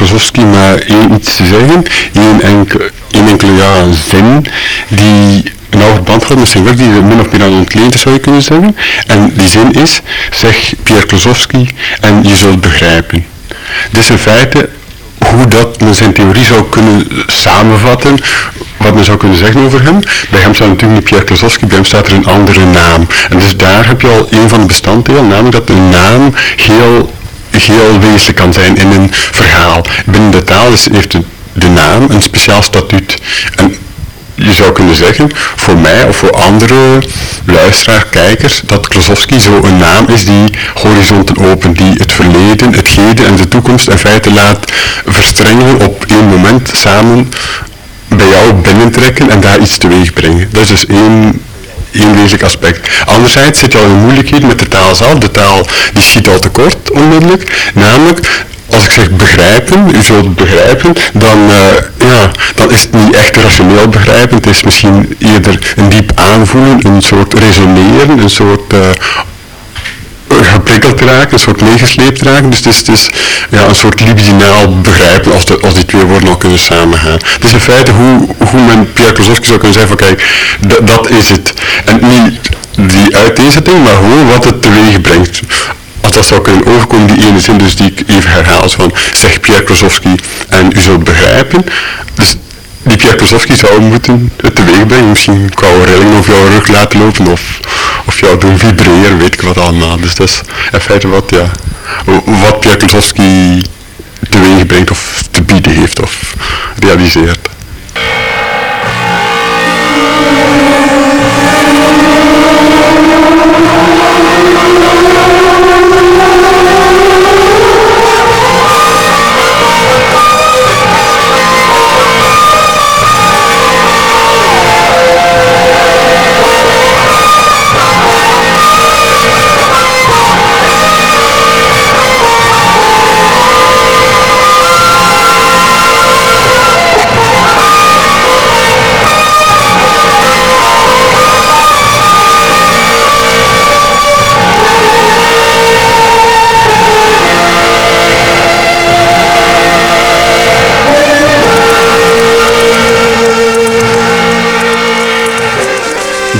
Klosowski maar één iets te zeggen. Één enkele zin die een nauw verband had met zijn werk, die min of meer aan ontleend zou je kunnen zeggen. En die zin is, zeg Pierre Klosowski en je zult begrijpen. Is in feite hoe dat men zijn theorie zou kunnen samenvatten, wat men zou kunnen zeggen over hem. Bij hem staat natuurlijk niet Pierre Klosowski, bij hem staat er een andere naam. En dus daar heb je al een van de bestanddelen, namelijk dat een naam heel, heel wezenlijk kan zijn in een verhaal. Binnen de taal heeft de, naam een speciaal statuut. En je zou kunnen zeggen, voor mij of voor andere luisteraar, kijkers, dat Klosowski zo een naam is die horizonten opent, die het verleden, het heden en de toekomst in feite laat verstrengen op één moment samen bij jou binnentrekken en daar iets teweeg brengen. Dat is dus één wezenlijk aspect. Anderzijds zit je al in moeilijkheid met de taal zelf. De taal die schiet al tekort onmiddellijk. Namelijk, als ik zeg begrijpen, u zult begrijpen, dan, uh, ja, dan is het niet echt rationeel begrijpen. Het is misschien eerder een diep aanvoelen, een soort resoneren, een soort uh, een soort meegesleept raken. Dus het is, het is ja, een soort libidinaal begrijpen als, die twee woorden al kunnen samengaan. Dus in feite hoe, hoe men Pierre Klosowski zou kunnen zeggen van kijk, dat is het. En niet die uiteenzetting, maar gewoon wat het teweeg brengt als dat zou kunnen overkomen, die ene zin dus die ik even herhaal, van zeg Pierre Krosowski en u zult begrijpen. Dus die Pierre Krosowski zou moeten het teweeg brengen, misschien qua rilling of jouw rug laten lopen of, of jou doen vibreren, weet ik wat allemaal. Dus dat is in feite wat, ja, wat Pierre Krosowski teweeg brengt of te bieden heeft of realiseert.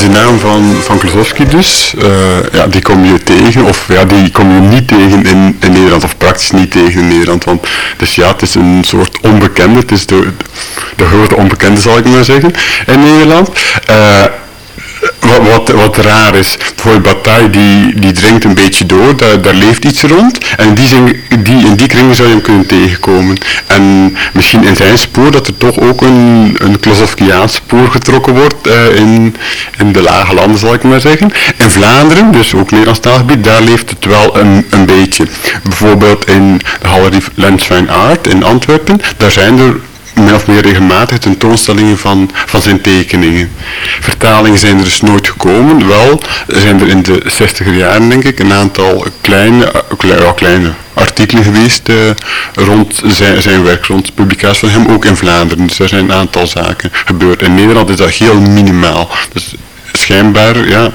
Naam van, van Klosowski dus, uh, ja, die kom je tegen, of ja, die kom je niet tegen in, in Nederland, of praktisch niet tegen in Nederland, want dus ja, het is een soort onbekende, het is de, de grote onbekende zal ik maar zeggen, in Nederland. Uh, wat, wat, wat, raar is, bijvoorbeeld Bataille die, die dringt een beetje door, daar, daar leeft iets rond en die, zin, die, in die kringen zou je hem kunnen tegenkomen. En misschien in zijn spoor dat er toch ook een, een spoor getrokken wordt uh, in, in de lage landen zal ik maar zeggen. In Vlaanderen, dus ook Nederlands taalgebied, daar leeft het wel een, een beetje. Bijvoorbeeld in de Galerie Lenswijn Art in Antwerpen, daar zijn er min of meer regelmatig tentoonstellingen van, van zijn tekeningen. Vertalingen zijn er dus nooit gekomen. Wel zijn er in de 60er jaren, denk ik, een aantal kleine, kleine, kleine artikelen geweest uh, rond zijn, zijn werk, rond publicatie van hem, ook in Vlaanderen. Dus er zijn een aantal zaken gebeurd. In Nederland is dat heel minimaal. Dus schijnbaar, ja,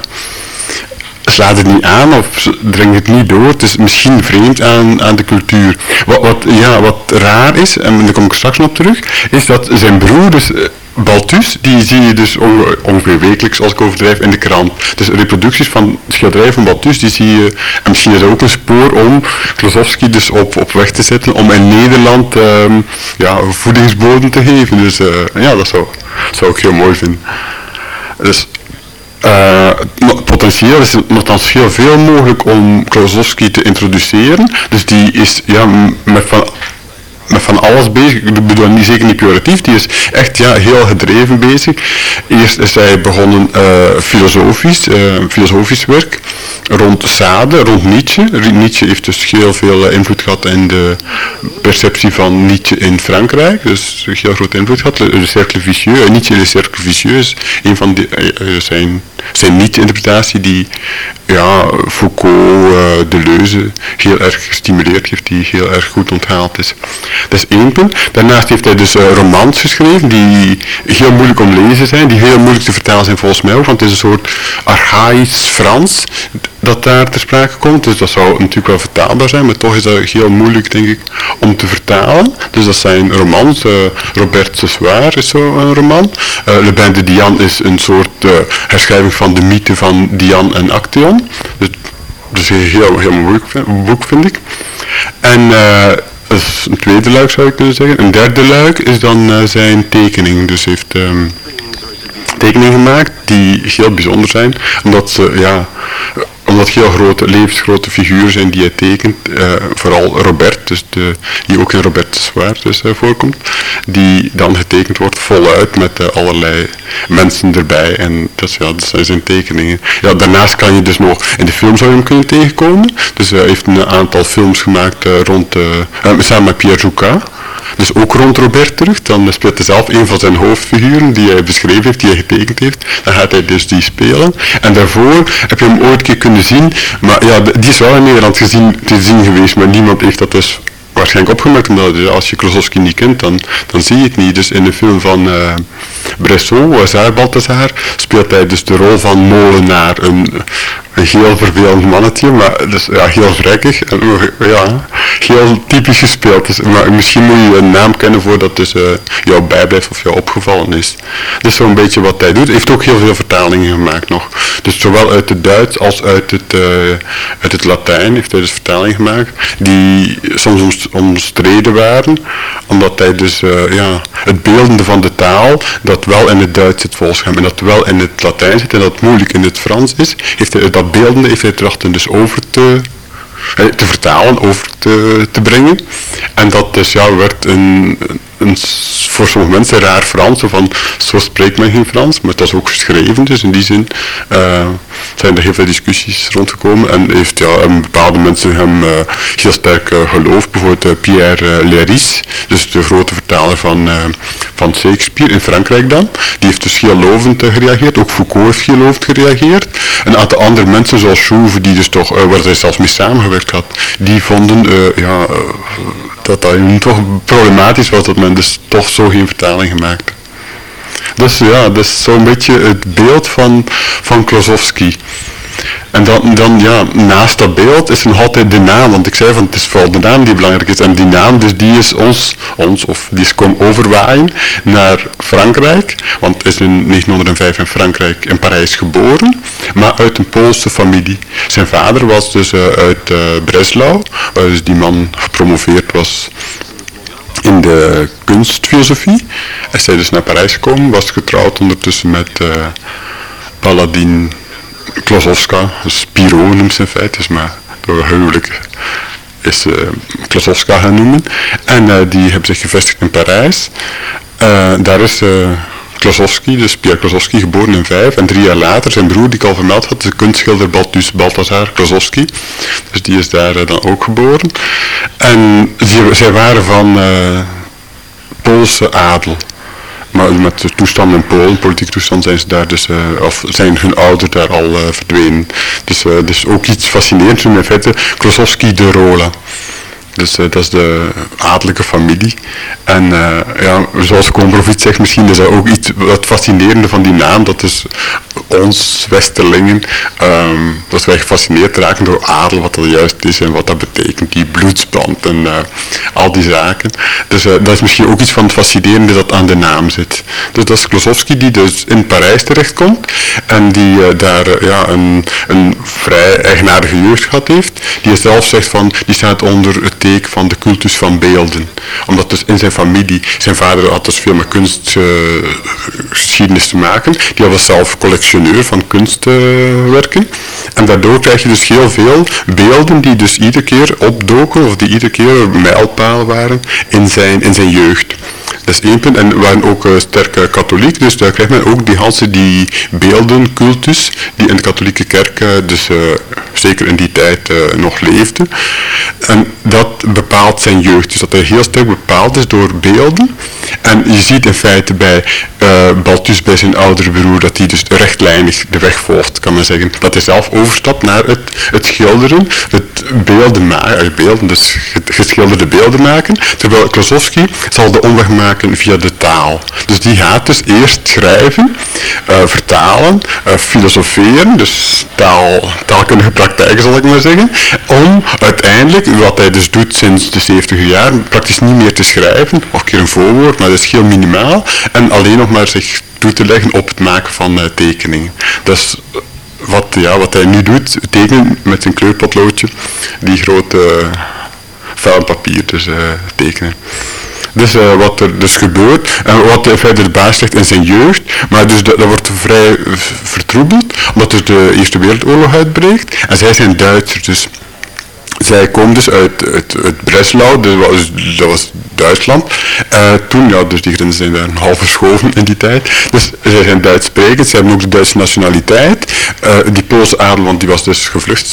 slaat het niet aan of dringt het niet door. Het is misschien vreemd aan, aan de cultuur. Wat, wat, ja, wat raar is, en daar kom ik straks nog op terug, is dat zijn broer, dus eh, Balthus, die zie je dus ongeveer wekelijks, als ik overdrijf, in de krant. Dus reproducties van schilderijen van Balthus, die zie je, en misschien is er ook een spoor om Klosowski dus op, op weg te zetten, om in Nederland um, ja, voedingsbodem te geven. Dus uh, ja, dat zou, zou ik heel mooi vinden. Dus potentieel is het nogthans heel veel mogelijk om Klosowski te introduceren. Dus die is ja, met van met van alles bezig. Ik bedoel niet zeker niet pejoratief, die is echt ja, heel gedreven bezig. Eerst is hij begonnen uh, filosofisch, uh, filosofisch werk rond Sade, rond Nietzsche. Nietzsche heeft dus heel veel invloed gehad in de perceptie van Nietzsche in Frankrijk. Dus heel groot invloed gehad. Le Cercle Vicieux, Nietzsche Le Cercle Vicieux is een van die, zijn, zijn Nietzsche-interpretatie die ja, Foucault, uh, Deleuze heel erg gestimuleerd heeft, die heel erg goed onthaald is. Dat is één punt. Daarnaast heeft hij dus uh, romans geschreven die heel moeilijk om lezen zijn, die heel moeilijk te vertalen zijn volgens mij ook, want het is een soort archaïs Frans dat daar ter sprake komt. Dus dat zou natuurlijk wel vertaalbaar zijn, maar toch is dat heel moeilijk, denk ik, om te vertalen. Dus dat zijn romans. Uh, Robert Soir is zo een roman. Uh, Le Bain de Diane is een soort uh, herschrijving van de mythe van Diane en Actaeon. Dus, dus een heel, heel moeilijk boek, vind ik. En dat is een tweede luik zou ik kunnen zeggen. Een derde luik is dan zijn tekening. Dus heeft... Um, tekeningen gemaakt die heel bijzonder zijn, omdat ze ja, omdat heel grote, levensgrote figuren zijn die hij tekent, uh, vooral Robert, dus de, die ook in Robert Zwaar dus, uh, voorkomt, die dan getekend wordt voluit met uh, allerlei mensen erbij en dat, ja, zijn zijn tekeningen. Ja, daarnaast kan je dus nog, in de film zou je hem kunnen tegenkomen, dus hij heeft een aantal films gemaakt rond, samen met Pierre Jouka, dus ook rond Robert terug. Dan speelt hij zelf een van zijn hoofdfiguren die hij beschreven heeft, die hij getekend heeft. Dan gaat hij dus die spelen. En daarvoor heb je hem ooit een keer kunnen zien. Maar ja, die is wel in Nederland gezien, te zien geweest, maar niemand heeft dat dus waarschijnlijk opgemerkt, omdat als je Klosowski niet kent, dan, dan zie je het niet. Dus in de film van uh, Bresson, Balthazar, speelt hij dus de rol van molenaar, een, een heel vervelend mannetje, maar dus, ja, heel vrekkig. En, ja, heel typisch gespeeld. Dus, maar misschien moet je een naam kennen voordat dus, uh, jou bijblijft of jou opgevallen is. Dat is zo'n beetje wat hij doet. Hij heeft ook heel veel vertalingen gemaakt nog. Dus zowel uit het Duits als uit het, uh, uit het Latijn heeft hij dus vertalingen gemaakt, die soms omstreden waren, omdat hij dus ja, het beeldende van de taal, dat wel in het Duits zit volgens hem, en dat wel in het Latijn zit en dat moeilijk in het Frans is, heeft hij dat beeldende heeft hij trachten dus over te, eh, te vertalen, over te, te brengen. En dat dus ja, werd een, een, voor sommige mensen raar Frans, van zo spreekt men geen Frans, maar het was ook geschreven, dus in die zin uh, zijn er heel veel discussies rondgekomen en heeft ja, bepaalde mensen hem uh, heel sterk uh, geloofd, bijvoorbeeld Pierre Léris, dus de grote vertaler van, van Shakespeare in Frankrijk dan, die heeft dus heel lovend gereageerd, ook Foucault heeft heel gereageerd. Een aantal andere mensen zoals Chouve, die dus toch, waar hij zelfs mee samengewerkt had, die vonden ja, dat dat toch problematisch was dat men dus toch zo geen vertaling gemaakt. Dus ja, dat is zo'n beetje het beeld van, van Klosowski. En dan, dan, ja, naast dat beeld is er altijd de naam, want ik zei van het is vooral de naam die belangrijk is. En die naam, dus die is ons, ons of die is komen overwaaien naar Frankrijk, want is in 1905 in Frankrijk, in Parijs geboren, maar uit een Poolse familie. Zijn vader was dus uh, uit uh, Breslau, waar dus die man gepromoveerd was in de kunstfilosofie. Hij is dus naar Parijs gekomen, was getrouwd ondertussen met uh, Klosowska, Spiro noemt ze in feite, is maar door huwelijk is uh, Klosowska gaan noemen. En uh, die hebben zich gevestigd in Parijs. Uh, daar is Klosowski, dus Pierre Klosowski, geboren in vijf. En drie jaar later, zijn broer die ik al vermeld had, de kunstschilder Baltus Balthazar Klosowski. Dus die is daar dan ook geboren. En die, zij waren van Poolse adel. Maar met de toestand in Polen, politieke toestand, zijn ze daar dus, uh, of zijn hun ouders daar al uh, verdwenen. Dus uh, dus ook iets fascinerends in feite, Klosowski de Rola. Dus uh, dat is de adellijke familie. En uh, ja, zoals iets zegt, misschien is dat ook iets wat fascinerende van die naam. Dat is ons Westerlingen, um, dat wij gefascineerd raken door adel, wat dat juist is en wat dat betekent. Die bloedsband en uh, al die zaken. Dus dat is misschien ook iets van het fascinerende dat aan de naam zit. Dus dat is Klosowski die dus in Parijs terechtkomt en die daar ja, een, een vrij eigenaardige jeugd gehad heeft. Die zelf zegt van, die staat onder het van de cultus van beelden. Omdat dus in zijn familie, zijn vader had dus veel met kunstgeschiedenis uh, te maken. Die was zelf collectioneur van kunstwerken. en daardoor krijg je dus heel veel beelden die dus iedere keer opdoken of die iedere keer mijlpalen waren in zijn, in zijn jeugd. Dat is één punt. En we waren ook uh, sterk katholiek, dus daar krijgt men ook die halse die beeldencultus, die in de katholieke kerk uh, dus uh, zeker in die tijd nog leefde. En dat bepaalt zijn jeugd. Dus dat hij heel sterk bepaald is door beelden. En je ziet in feite bij uh, Balthus, bij zijn oudere broer, dat hij dus rechtlijnig de weg volgt, kan men zeggen. Dat hij zelf overstapt naar het, het schilderen, het beelden maken, beelden, dus geschilderde beelden maken, terwijl Klosowski zal de omweg maken via de taal. Dus die gaat dus eerst schrijven, uh, vertalen, filosoferen, dus taal, taalkundige praktijken zal ik maar zeggen, om uiteindelijk, wat hij dus doet sinds de 70 jaar, praktisch niet meer te schrijven, of een keer een voorwoord, maar dat is heel minimaal, en alleen nog maar zich toe te leggen op het maken van uh, tekeningen. Dus wat, ja, wat hij nu doet, tekenen met zijn kleurpotloodje, die grote vuil papier dus tekenen. Dus uh, wat er dus gebeurt en wat hij verder legt in zijn jeugd. Maar dus dat, dat wordt vrij vertroebeld, omdat dus de Eerste Wereldoorlog uitbreekt. En zij zijn Duitsers, dus zij komen dus uit, uit, Breslau, dat was, dat was Duitsland. Uh, toen, ja, dus die grenzen zijn daar half verschoven in die tijd. Dus zij zijn Duits sprekend, ze hebben ook de Duitse nationaliteit. Uh, die Poolse adel, want die was dus gevlucht,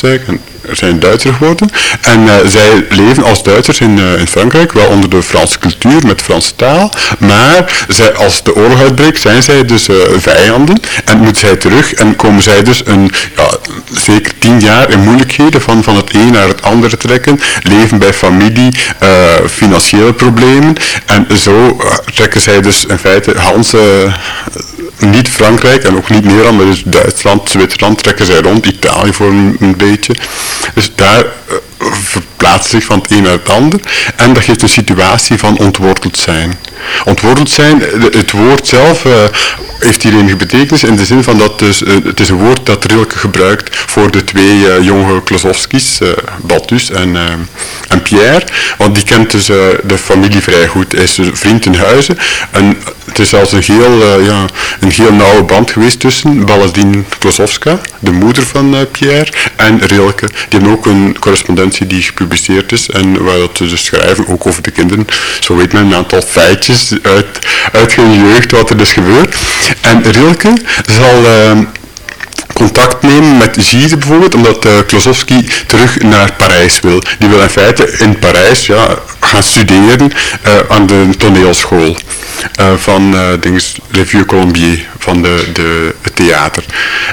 zijn Duitser geworden. En uh, zij leven als Duitsers in, in Frankrijk, wel onder de Franse cultuur, met Franse taal. Maar zij, als de oorlog uitbreekt, zijn zij dus vijanden. En moeten zij terug en komen zij dus een, ja, zeker tien jaar in moeilijkheden van, van het een naar het andere trekken. Leven bij familie, financiële problemen. En zo eh, trekken zij dus in feite Hans niet Frankrijk en ook niet Nederland, maar dus Duitsland, Zwitserland trekken zij rond, Italië voor een, beetje. Dus daar uh, verplaatst zich van het een naar het ander en dat geeft een situatie van ontworteld zijn. Ontworteld zijn, het woord zelf uh, heeft hier enige betekenis in de zin van dat dus, uh, het is een woord dat Rilke gebruikt voor de twee uh, jonge Klosowskis, Balthus en, en Pierre, want die kent dus de familie vrij goed. Hij is dus vriend in huizen en het is zelfs een heel, ja, een heel nauwe band geweest tussen Baladine Klosowska, de moeder van Pierre, en Rilke. Die hebben ook een correspondentie die gepubliceerd is en waar ze dus schrijven, ook over de kinderen. Zo weet men een aantal feitjes uit, uit hun jeugd wat er dus gebeurt. En Rilke zal uh, contact nemen met Gide bijvoorbeeld, omdat uh, Klosowski terug naar Parijs wil. Die wil in feite in Parijs ja, gaan studeren uh, aan de toneelschool. Uh, van uh, dinges, Revue Colombier, van de, de, het theater.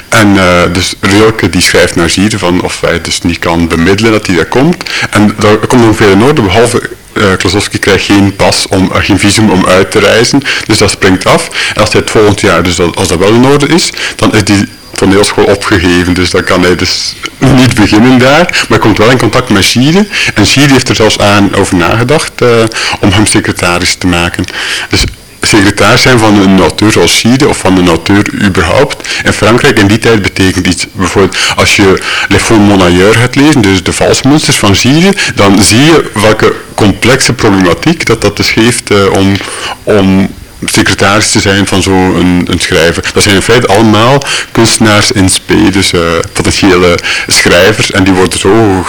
En dus Rilke die schrijft naar Gide van of hij dus niet kan bemiddelen dat hij daar komt. En daar komt nog veel in orde, behalve uh, Klosowski krijgt geen pas, om, geen visum om uit te reizen. Dus dat springt af. En als hij het volgend jaar, dus als dat wel in orde is, dan is die toneelschool opgegeven. Dus dan kan hij dus niet beginnen daar. Maar komt wel in contact met Gide. En Gide heeft er zelfs aan over nagedacht uh, om hem secretaris te maken. Dus secretaris zijn van een auteur zoals Gide of van een auteur überhaupt. In Frankrijk in die tijd betekent iets, bijvoorbeeld als je Les Faux Monnailleurs gaat lezen, dus de valsmunsters van Gide, dan zie je welke complexe problematiek dat dat dus geeft uh, om, om secretaris te zijn van zo'n een, schrijver. Dat zijn in feite allemaal kunstenaars in spe, dus potentiële schrijvers en die worden zo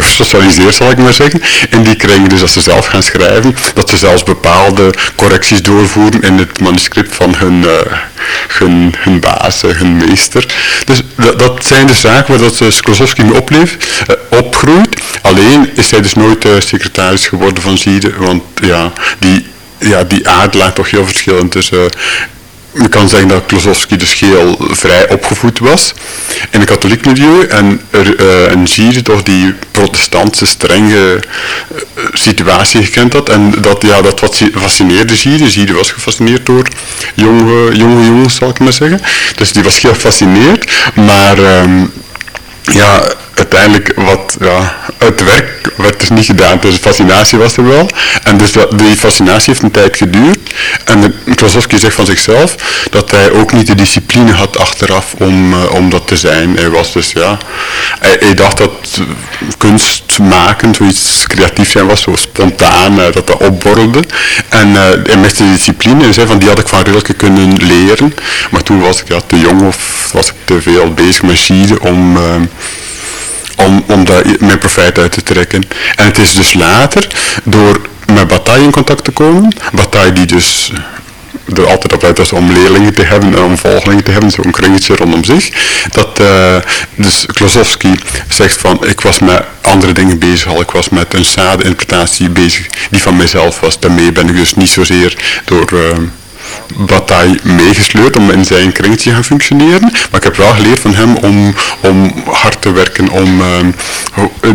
gesocialiseerd zal ik maar zeggen. En die krijgen dus als ze zelf gaan schrijven, dat ze zelfs bepaalde correcties doorvoeren in het manuscript van hun, uh, hun, hun baas, uh, hun meester. Dus dat, dat, zijn de zaken waar dat Sklosowski mee opleeft, opgroeit. Alleen is hij dus nooit secretaris geworden van Ziede, want ja, die ja, die aard lag toch heel verschillend tussen je kan zeggen dat Klosowski dus heel vrij opgevoed was in een katholiek milieu en, uh, en toch die protestantse strenge uh, situatie gekend had en dat, ja, dat wat fascineerde Gide. Gide was gefascineerd door jonge, jonge jongens zal ik maar zeggen. Dus die was heel gefascineerd, maar um, ja, uiteindelijk wat, ja, het werk werd dus niet gedaan, dus de fascinatie was er wel. En dus die fascinatie heeft een tijd geduurd. En Klosowski zegt van zichzelf dat hij ook niet de discipline had achteraf om, uh, om dat te zijn. Hij was dus, ja, hij, dacht dat kunst maken, zoiets creatief zijn was, zo spontaan, uh, dat dat opborrelde. En uh, hij miste de discipline en zei van die had ik van Rilke kunnen leren. Maar toen was ik ja, te jong of was ik te veel bezig met schieren om om, daar mijn profijt uit te trekken. En het is dus later, door met Bataille in contact te komen, Bataille die dus er altijd op uit was om leerlingen te hebben en om volgelingen te hebben, zo'n kringetje rondom zich. Dat, uh, dus Klosowski zegt van, ik was met andere dingen bezig al, ik was met een sade-interpretatie bezig die van mijzelf was. Daarmee ben ik dus niet zozeer door... Uh, Bataille meegesleurd om in zijn kringetje te gaan functioneren. Maar ik heb wel geleerd van hem om, om hard te werken, om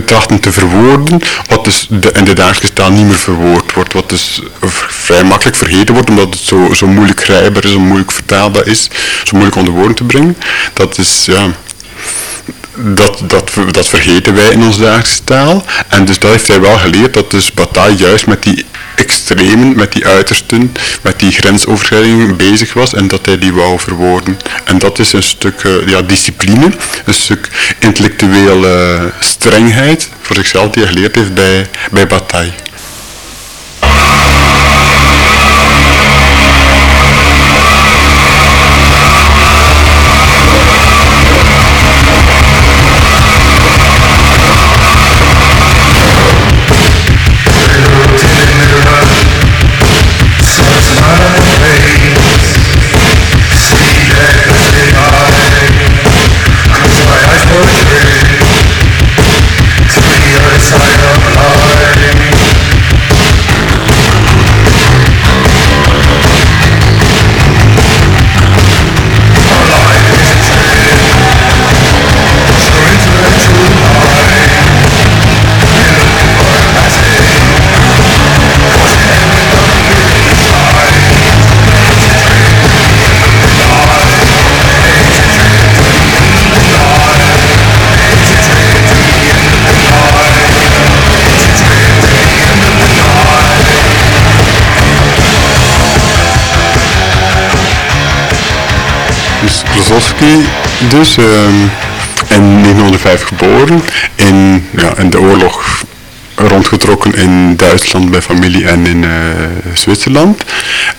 trachten te verwoorden, wat dus de, in de dagelijkse taal niet meer verwoord wordt. Wat dus vrij makkelijk vergeten wordt, omdat het zo, zo moeilijk grijpbaar is, zo moeilijk vertaalbaar is, zo moeilijk onder woorden te brengen. Dat is, ja dat, dat, dat vergeten wij in onze dagelijkse taal. En dus dat heeft hij wel geleerd, dat dus Bataille juist met die extremen, met die uitersten, met die grensoverschrijdingen bezig was en dat hij die wou verwoorden. En dat is een stuk uh, ja, discipline, een stuk intellectuele strengheid voor zichzelf die hij geleerd heeft bij, bij Bataille. Klosowski dus, um, in 1905 geboren, in, ja, in de oorlog rondgetrokken in Duitsland bij familie en in uh, Zwitserland.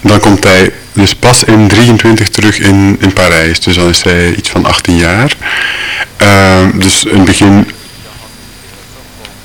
Dan komt hij dus pas in 23 terug in, in Parijs, dus dan is hij iets van 18 jaar. Uh, dus in het begin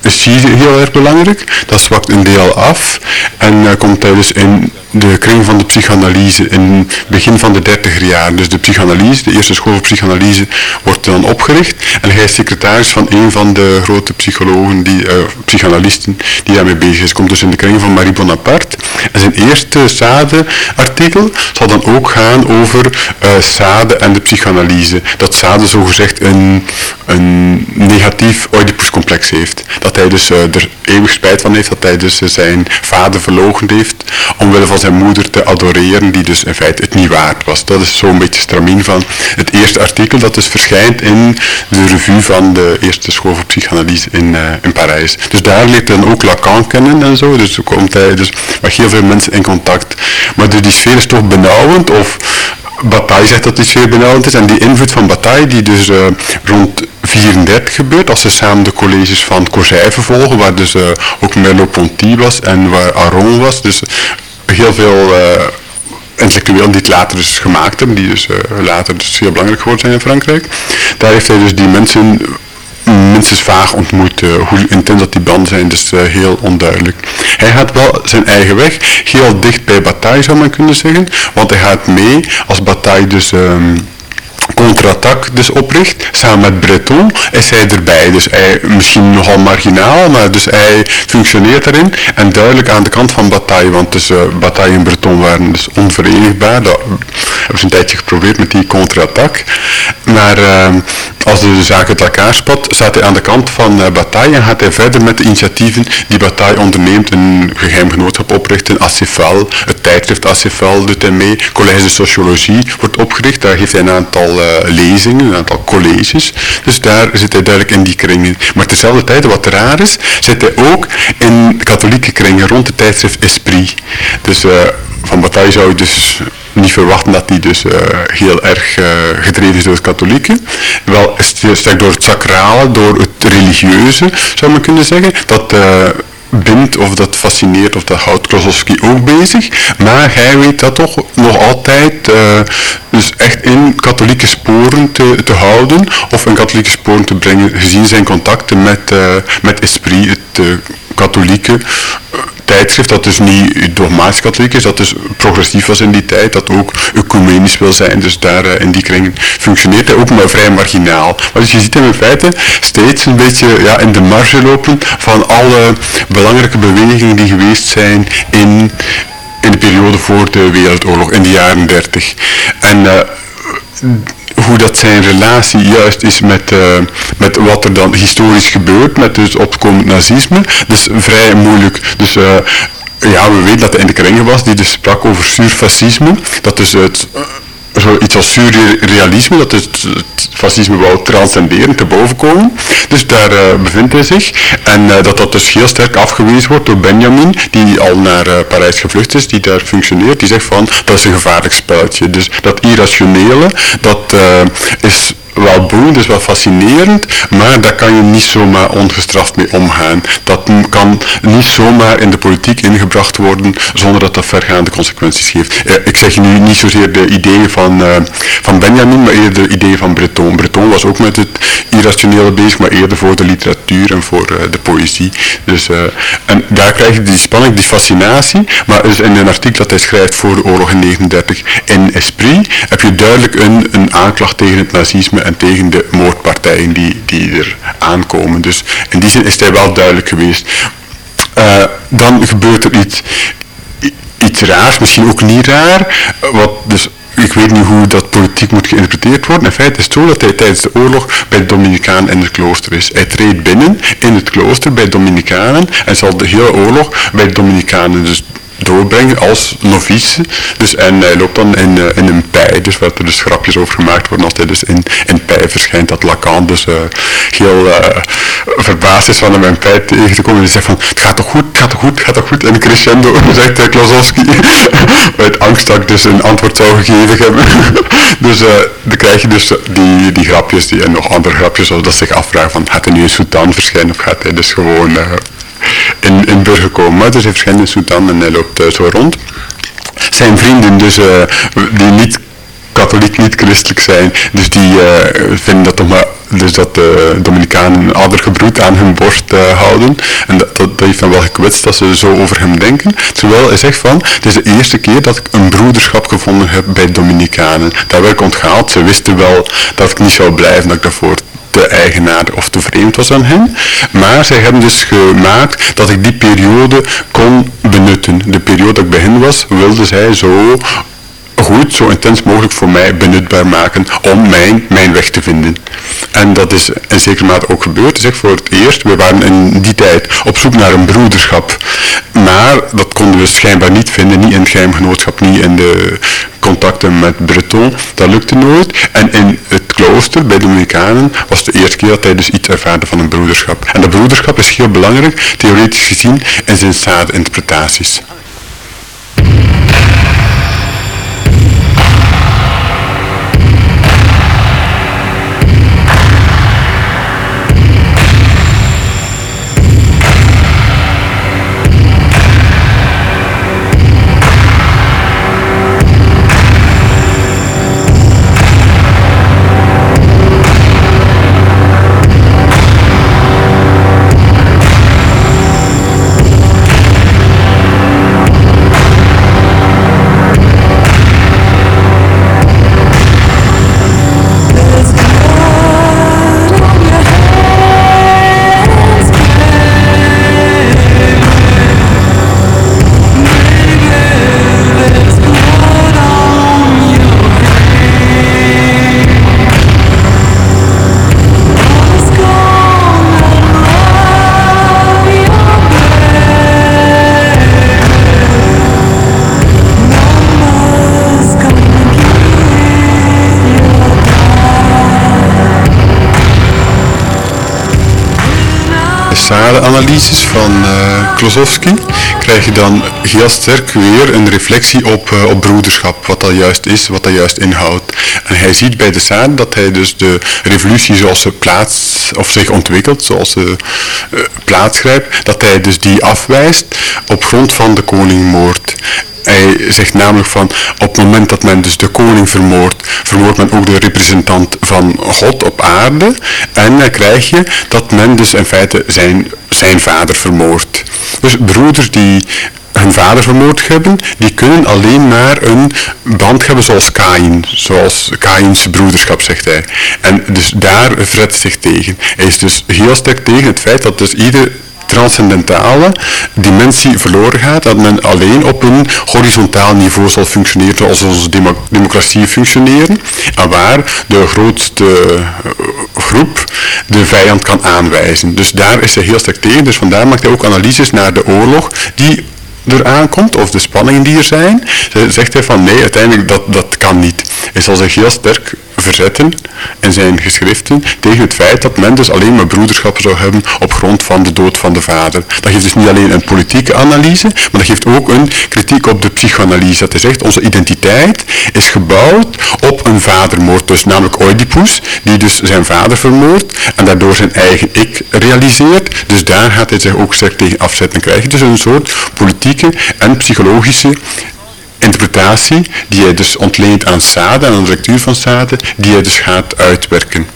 is heel erg belangrijk. Dat zwakt een deel af. En uh, komt hij dus in de kring van de psychanalyse in begin van de dertiger jaar. Dus de psychanalyse, de eerste school voor psychanalyse, wordt dan opgericht. En hij is secretaris van een van de grote psychologen, die, uh, psychanalisten, die daarmee bezig is. Komt dus in de kring van Marie Bonaparte. En zijn eerste Sade-artikel zal dan ook gaan over uh, Sade en de psychanalyse. Dat Sade zogezegd een, een negatief Oedipuscomplex heeft. Dat hij dus uh, er eeuwig spijt van heeft, dat hij dus zijn vader verlogend heeft, omwille van zijn moeder te adoreren, die dus in feite het niet waard was. Dat is zo'n beetje stramien van het eerste artikel dat dus verschijnt in de revue van de eerste school voor psychanalyse in, uh, in Parijs. Dus daar leert dan ook Lacan kennen en zo, dus komt hij dus met heel veel mensen in contact. Maar dus die sfeer is toch benauwend, of Bataille zegt dat die sfeer benauwend is, en die invloed van Bataille, die dus uh, rond 34 gebeurt, als ze samen de colleges van Courgève volgen, waar dus uh, ook Merleau-Ponty was en waar Aron was, dus heel veel uh, intellectuelen die het later dus gemaakt hebben, die dus later dus heel belangrijk geworden zijn in Frankrijk. Daar heeft hij dus die mensen minstens vaag ontmoet. Uh, hoe intens dat die banden zijn, dus uh, heel onduidelijk. Hij gaat wel zijn eigen weg, heel dicht bij Bataille zou men kunnen zeggen, want hij gaat mee als Bataille dus... Um, Contrattac dus opricht, samen met Breton, is hij erbij. Dus hij, misschien nogal marginaal, maar dus hij functioneert erin en duidelijk aan de kant van Bataille, want dus uh, Bataille en Breton waren dus onverenigbaar. Dat hebben ze een tijdje geprobeerd met die Contrattac. Maar uh, als de zaak uit elkaar spat, staat hij aan de kant van uh, Bataille en gaat hij verder met de initiatieven die Bataille onderneemt. Een geheim genootschap oprichten, het tijdschrift Acefal doet hij mee, Collège de Sociologie wordt opgericht, daar heeft hij een aantal uh, lezingen, een aantal colleges. Dus daar zit hij duidelijk in die kringen. Maar tezelfde tijd, wat raar is, zit hij ook in katholieke kringen rond de tijdschrift Esprit. Dus uh, van Bataille zou je dus niet verwachten dat hij dus uh, heel erg gedreven is door het katholieke. Wel sterk door het sacrale, door het religieuze, zou men kunnen zeggen. Dat bindt of dat fascineert of dat houdt Klosowski ook bezig. Maar hij weet dat toch nog altijd uh, dus echt in katholieke sporen te, te houden of in katholieke sporen te brengen gezien zijn contacten met, uh, met Esprit, het uh, katholieke tijdschrift dat dus niet dogmatisch katholiek is, dat dus progressief was in die tijd, dat ook ecumenisch wil zijn, dus daar in die kring functioneert hij ook maar vrij marginaal. Maar dus je ziet hem in feite steeds een beetje ja, in de marge lopen van alle belangrijke bewegingen die geweest zijn in in de periode voor de Wereldoorlog, in de jaren 30. En uh, hoe dat zijn relatie juist is met, uh, met wat er dan historisch gebeurt, met dus opkomend nazisme. Dus vrij moeilijk. Dus uh, ja, we weten dat hij in de kringen was, die dus sprak over surfascisme. Dat is het zoiets als surrealisme, dat is het fascisme wou transcenderen, te boven komen. Dus daar uh, bevindt hij zich. En uh, dat dat dus heel sterk afgewezen wordt door Benjamin, die al naar uh, Parijs gevlucht is, die daar functioneert. Die zegt van, dat is een gevaarlijk spuitje. Dus dat irrationele, dat is wel boeiend, is wel fascinerend, maar daar kan je niet zomaar ongestraft mee omgaan. Dat kan niet zomaar in de politiek ingebracht worden zonder dat dat vergaande consequenties heeft. Eh, ik zeg nu niet zozeer de ideeën van, uh, van Benjamin, maar eerder de ideeën van Breton. Breton was ook met het irrationele bezig, maar eerder voor de literatuur en voor uh, de poëzie. Dus, en daar krijg je die spanning, die fascinatie, maar in een artikel dat hij schrijft voor de oorlog in 1939 in Esprit, heb je duidelijk een, een aanklacht tegen het nazisme en tegen de moordpartijen die, die er aankomen. Dus in die zin is hij wel duidelijk geweest. Uh, dan gebeurt er iets, iets raars, misschien ook niet raar, wat dus ik weet niet hoe dat politiek moet geïnterpreteerd worden. In feite is het zo dat hij tijdens de oorlog bij de Dominicanen in het klooster is. Hij treedt binnen in het klooster bij de Dominicanen en zal de hele oorlog bij de Dominicanen dus doorbrengen als novice. Dus, en hij loopt dan in, uh, in een pij, dus waar er dus grapjes over gemaakt worden als hij dus in, in pij verschijnt. Dat Lacan dus uh, heel uh, verbaasd is van hem in pij tegen te komen. En hij zegt van, het gaat toch goed, het gaat toch goed, het gaat toch goed. En crescendo zegt Klosowski, uit angst dat ik dus een antwoord zou gegeven hebben. dus dan krijg je dus die, die grapjes die, en nog andere grapjes zoals dat zich afvragen van, gaat hij nu in Sudan verschijnen of gaat hij dus gewoon in, in Burger. Maar dus hij verschijnt in en hij loopt zo rond. Zijn vrienden dus, uh, die niet katholiek, niet christelijk zijn, dus die uh, vinden dat toch maar dus dat de Dominicanen een addergebroed aan hun borst uh, houden. En dat, dat, dat, heeft dan wel gekwetst dat ze zo over hem denken. Terwijl hij zegt van, het is de eerste keer dat ik een broederschap gevonden heb bij Dominicanen. Daar werd ik ontgehaald. Ze wisten wel dat ik niet zou blijven, dat ik daarvoor te eigenaardig of te vreemd was aan hen. Maar zij hebben dus gemaakt dat ik die periode kon benutten. De periode dat ik bij hen was, wilden zij zo goed, zo intens mogelijk voor mij benutbaar maken om mijn, mijn weg te vinden. En dat is in zekere mate ook gebeurd. Zeg voor het eerst, we waren in die tijd op zoek naar een broederschap. Maar dat konden we schijnbaar niet vinden, niet in het geheimgenootschap, niet in de contacten met Breton. Dat lukte nooit. En in het klooster bij de Dominicanen was de eerste keer dat hij dus iets ervaarde van een broederschap. En dat broederschap is heel belangrijk, theoretisch gezien, in zijn interpretaties. Analyses van uh, Klosowski krijg je dan heel sterk weer een reflectie op, uh, op broederschap, wat dat juist is, wat dat juist inhoudt. En hij ziet bij de Sade dat hij dus de revolutie zoals ze plaats, of zich ontwikkelt, zoals ze uh, plaatsgrijpt, dat hij dus die afwijst op grond van de koningmoord. Hij zegt namelijk van op het moment dat men dus de koning vermoordt, vermoordt men ook de representant van God op aarde. En dan krijg je dat men dus in feite zijn, zijn vader vermoordt. Dus broeders die hun vader vermoord hebben, die kunnen alleen maar een band hebben zoals Kain, zoals Kains broederschap, zegt hij. En dus daar verzet zich tegen. Hij is dus heel sterk tegen het feit dat dus ieder transcendentale dimensie verloren gaat, dat men alleen op een horizontaal niveau zal functioneren zoals onze democratie functioneren, en waar de grootste eh, groep de vijand kan aanwijzen. Dus daar is hij heel sterk tegen, dus vandaar maakt hij ook analyses naar de oorlog die er aankomt, of de spanningen die er zijn, zegt hij van nee, uiteindelijk dat, dat kan niet. Hij zal zich heel sterk verzetten in zijn geschriften tegen het feit dat men dus alleen maar broederschap zou hebben op grond van de dood van de vader. Dat geeft dus niet alleen een politieke analyse, maar dat geeft ook een kritiek op de psychoanalyse. Dat hij zegt, onze identiteit is gebouwd op een vadermoord, dus namelijk Oedipus, die dus zijn vader vermoordt en daardoor zijn eigen ik realiseert. Dus daar gaat hij zich ook sterk tegen afzetten. Krijg je dus een soort politieke en psychologische interpretatie die hij dus ontleent aan Sade, aan de lectuur van Sade, die hij dus gaat uitwerken.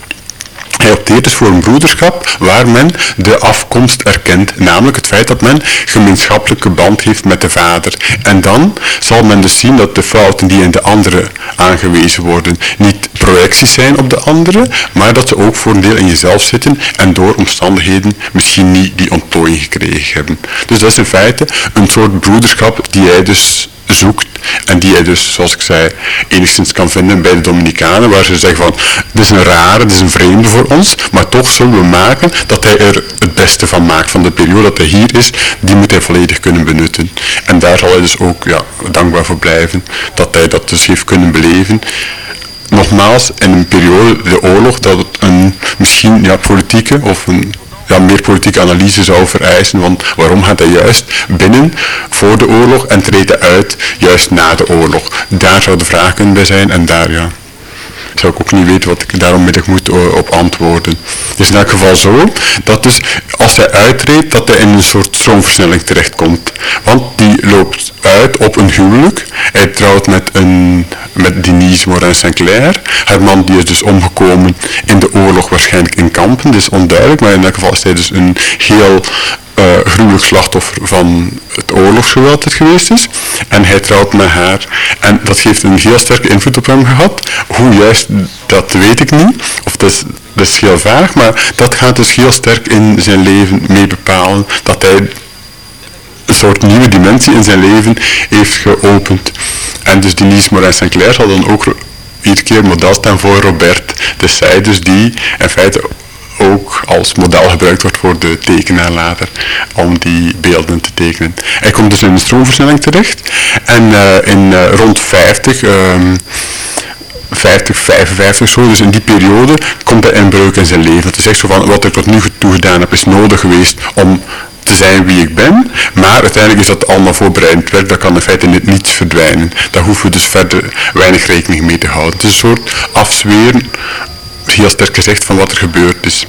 Hij opteert dus voor een broederschap waar men de afkomst erkent, namelijk het feit dat men gemeenschappelijke band heeft met de vader. En dan zal men dus zien dat de fouten die in de andere aangewezen worden niet projecties zijn op de andere, maar dat ze ook voor een deel in jezelf zitten en door omstandigheden misschien niet die ontplooiing gekregen hebben. Dus dat is in feite een soort broederschap die hij dus zoekt en die hij dus, zoals ik zei, enigszins kan vinden bij de Dominicanen, waar ze zeggen van, dit is een rare, dit is een vreemde voor ons, maar toch zullen we maken dat hij er het beste van maakt van de periode dat hij hier is, die moet hij volledig kunnen benutten. En daar zal hij dus ook ja, dankbaar voor blijven, dat hij dat dus heeft kunnen beleven nogmaals, in een periode, de oorlog, dat het een misschien ja, politieke of een ja, meer politieke analyse zou vereisen. Want waarom gaat hij juist binnen voor de oorlog en treedt hij uit juist na de oorlog? Daar zou de vraag kunnen bij zijn en daar ja zou ik ook niet weten wat ik daarom moet eh, op antwoorden. Het is in elk geval zo dat dus als hij uittreedt dat hij in een soort stroomversnelling terechtkomt. Want die loopt uit op een huwelijk. Hij trouwt met, een, met Denise Morin Sinclair. Haar man die is dus omgekomen in de oorlog waarschijnlijk in kampen. Dat is onduidelijk, maar in elk geval is hij dus een heel gruwelijk slachtoffer van het oorlogsgeweld dat geweest is. En hij trouwt met haar. En dat heeft een heel sterke invloed op hem gehad. Hoe juist, dat weet ik niet. Of dat is, dat is heel vaag, maar dat gaat dus heel sterk in zijn leven mee bepalen. Dat hij een soort nieuwe dimensie in zijn leven heeft geopend. En dus Denise Morin Sinclair zal dan ook iedere keer model staan voor Robert. Dus zij dus die in feite ook als model gebruikt wordt voor de tekenaar later, om die beelden te tekenen. Hij komt dus in een stroomversnelling terecht en uh, in uh, rond 50, um, 50, 55 zo, dus in die periode komt hij in breuk in zijn leven. Het is echt zo van, wat ik tot nu toe gedaan heb is nodig geweest om te zijn wie ik ben, maar uiteindelijk is dat allemaal voorbereidend werk, dat kan in feite in niets verdwijnen. Daar hoeven we dus verder weinig rekening mee te houden. Het is een soort afzweren heel sterk gezegd van wat er gebeurd is.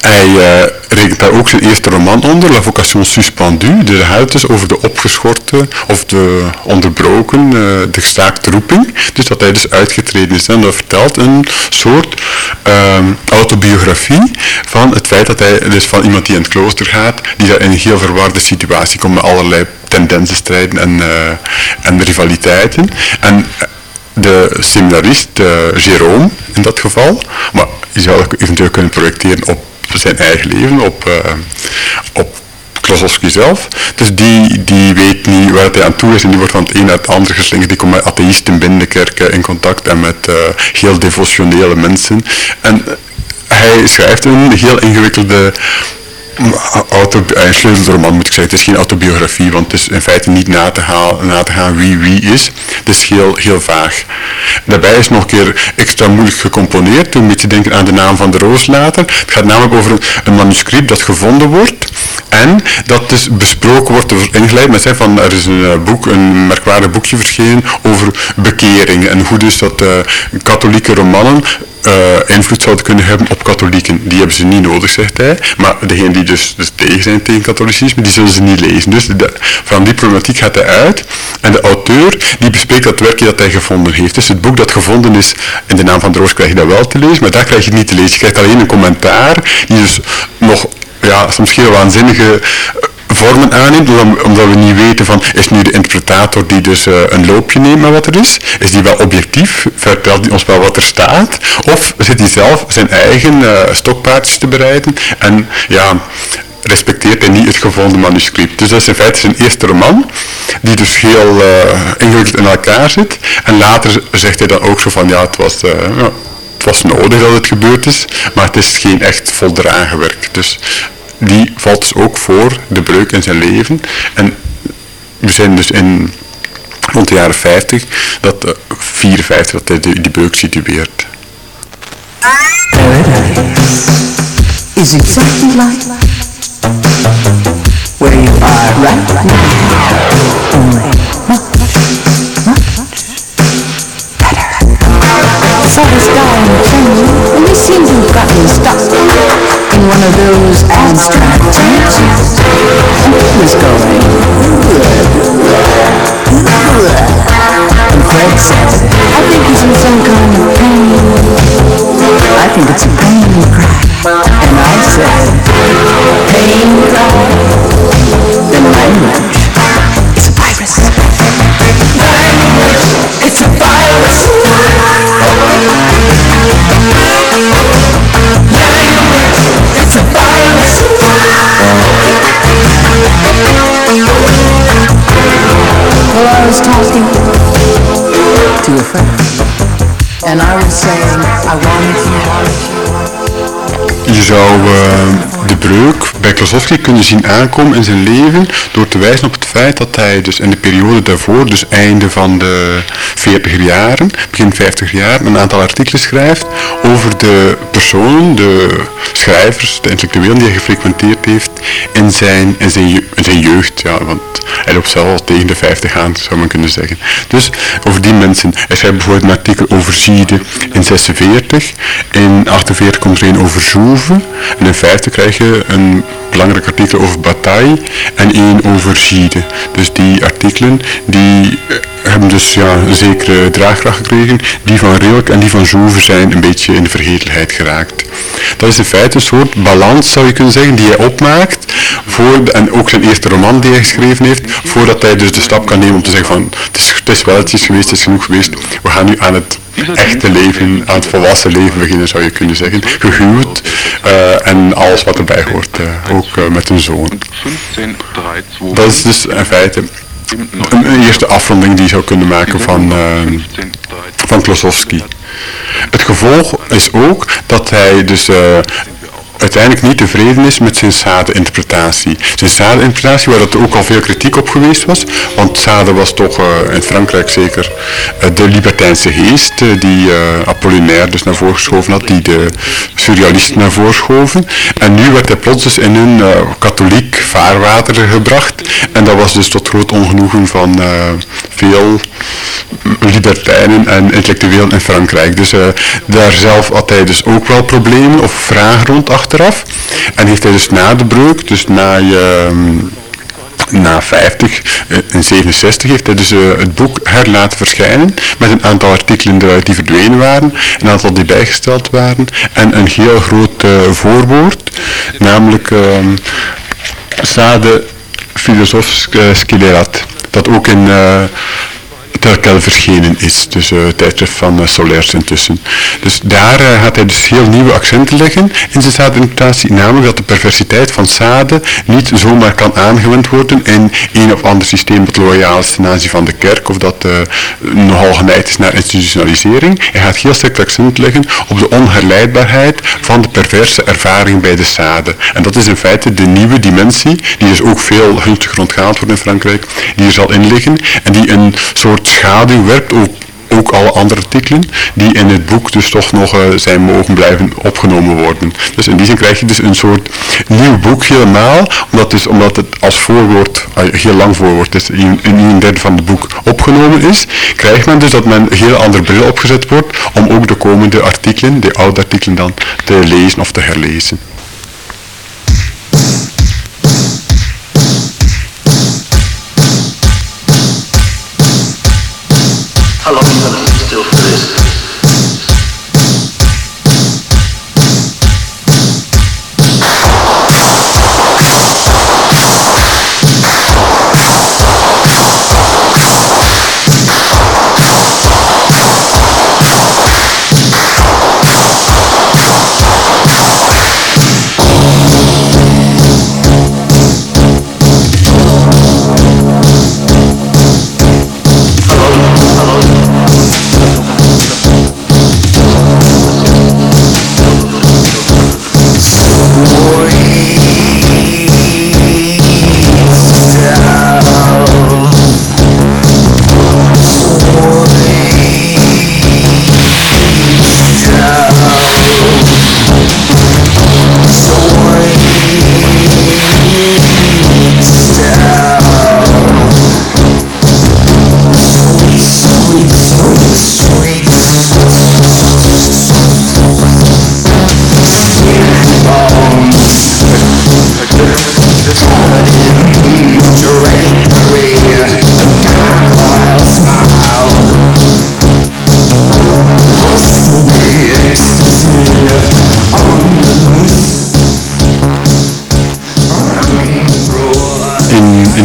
Hij uh, rekent daar ook zijn eerste roman onder, La Vocation Suspendue. De gaat dus over de opgeschorte of de onderbroken, uh, de gestaakte roeping. Dus dat hij dus uitgetreden is. En dat vertelt een soort uh, autobiografie van het feit dat hij dus van iemand die in het klooster gaat, die daar in een heel verwarde situatie komt met allerlei tendensenstrijden en, uh, en rivaliteiten. En de seminarist uh, Jérôme in dat geval, maar je zou ook eventueel kunnen projecteren op zijn eigen leven, op, uh, op Klosowski zelf. Dus die, die weet niet waar hij aan toe is en die wordt van het een naar het ander geslingerd. Die komt met atheïsten binnen de in contact en met uh, heel devotionele mensen. En hij schrijft een heel ingewikkelde auto, een sleutelroman moet ik zeggen. Het is geen autobiografie, want het is in feite niet na te, na te gaan wie wie is. Het is heel, heel vaag. Daarbij is nog een keer extra moeilijk gecomponeerd. Toen moet je denken aan de naam van de roos later. Het gaat namelijk over een, manuscript dat gevonden wordt. En dat dus besproken wordt, er ingeleid met van er is een eh, boek, een merkwaardig boekje verschenen over bekering. En hoe dus dat uh, katholieke romannen uh, invloed zouden kunnen hebben op katholieken. Die hebben ze niet nodig, zegt hij. Maar degenen die dus, dus tegen zijn tegen katholicisme, die zullen ze niet lezen. Dus van die problematiek gaat hij uit. En de auteur die bespreekt dat werkje dat hij gevonden heeft. Dus het boek dat gevonden is in de naam van de Roos krijg je dat wel te lezen, maar daar krijg je het niet te lezen. Je krijgt alleen een commentaar die dus nog ja, soms heel waanzinnige vormen aanneemt, omdat we niet weten van, is nu de interpretator die dus een loopje neemt met wat er is, is die wel objectief, vertelt hij ons wel wat er staat, of zit hij zelf zijn eigen stokpaardjes te bereiden en ja, respecteert hij niet het gevonden manuscript. Dus dat is in feite zijn eerste roman, die dus heel uh, ingewikkeld in elkaar zit. En later zegt hij dan ook zo van, ja, het was, het was nodig dat het gebeurd is, maar het is geen echt voldragen werk. Dus die valt dus ook voor de breuk in zijn leven. En we zijn dus in rond de jaren 50, dat, uh, 54, dat hij die, die breuk situeert. Is exactly like where you are right now. Only much, much better. In the changing, and he seemed to have gotten stuck of those abstract. And he was going, and Fred said, I think he's in some kind of pain. I think it's a pain crack. And I said, pain cry, then language To a friend, and I was saying I you. Je zou uh, de breuk bij Klosowski kunnen zien aankomen in zijn leven door te wijzen op het feit dat hij dus in de periode daarvoor, dus einde van de 40 jaren, begin 50 jaar, een aantal artikelen schrijft over de personen, de schrijvers, de intellectuelen die hij gefrequenteerd heeft in zijn, in zijn, zijn jeugd. Ja, want hij loopt zelf al tegen de 50 aan, zou men kunnen zeggen. Dus over die mensen. Hij schrijft bijvoorbeeld een artikel over Ziede in 46. In 48 komt er een over Jouve. En in 50 krijg je een belangrijk artikel over Bataille en één over Gide. Dus die artikelen die eh, hebben dus ja, een zekere draagkracht gekregen. Die van Rilk en die van Jouve zijn een beetje in de vergetelheid geraakt. Dat is in feite een soort balans zou je kunnen zeggen die hij opmaakt voor en ook zijn eerste roman die hij geschreven heeft voordat hij dus de stap kan nemen om te zeggen van het is, het is wel iets geweest, het is genoeg geweest, we gaan nu aan het echte leven, aan het volwassen leven beginnen zou je kunnen zeggen. Gehuwd uh, en alles wat erbij hoort, uh, ook uh, met een zoon. Dat is dus in feite een, een eerste afronding die je zou kunnen maken van, van Klosowski. Het gevolg is ook dat hij dus uiteindelijk niet tevreden is met zijn Sade-interpretatie. Zijn Sade-interpretatie, waar er ook al veel kritiek op geweest was, want Sade was toch uh, in Frankrijk zeker uh, de libertijnse geest, uh, die Apollinaire dus naar voren geschoven had, die de surrealisten naar voren schoven. En nu werd hij plots dus in een katholiek vaarwater gebracht, en dat was dus tot groot ongenoegen van veel libertijnen en intellectuelen in Frankrijk. Dus daar zelf had hij dus ook wel problemen of vragen rond En heeft hij dus na de breuk, dus na je na 50, eh, in 67 heeft hij dus uh, het boek herlaten verschijnen met een aantal artikelen eruit die verdwenen waren, een aantal die bijgesteld waren en een heel groot uh, voorwoord, namelijk uh, Sade Filosofsk dat ook in Terkel verschenen is. Dus uh, tijdschrift van uh, Solers intussen. Dus daar uh, gaat hij dus heel nieuwe accenten leggen in zijn Sade-interpretatie. Namelijk dat de perversiteit van Sade niet zomaar kan aangewend worden in een of ander systeem dat loyaal is ten aanzien van de kerk. Of dat nogal geneigd is naar institutionalisering. Hij gaat heel sterk accent leggen op de onherleidbaarheid van de perverse ervaring bij de Sade. En dat is in feite de nieuwe dimensie, die dus ook veel grond gehaald wordt in Frankrijk, die er zal in liggen. En die een soort schaduw werpt ook, ook alle andere artikelen die in het boek dus toch nog uh, zijn mogen blijven opgenomen worden. Dus in die zin krijg je dus een soort nieuw boek helemaal, omdat, dus, omdat het als voorwoord, uh, heel lang voorwoord dus in, in een derde van het boek opgenomen is, krijgt men dus dat men een heel andere bril opgezet wordt om ook de komende artikelen, de oude artikelen dan, te lezen of te herlezen.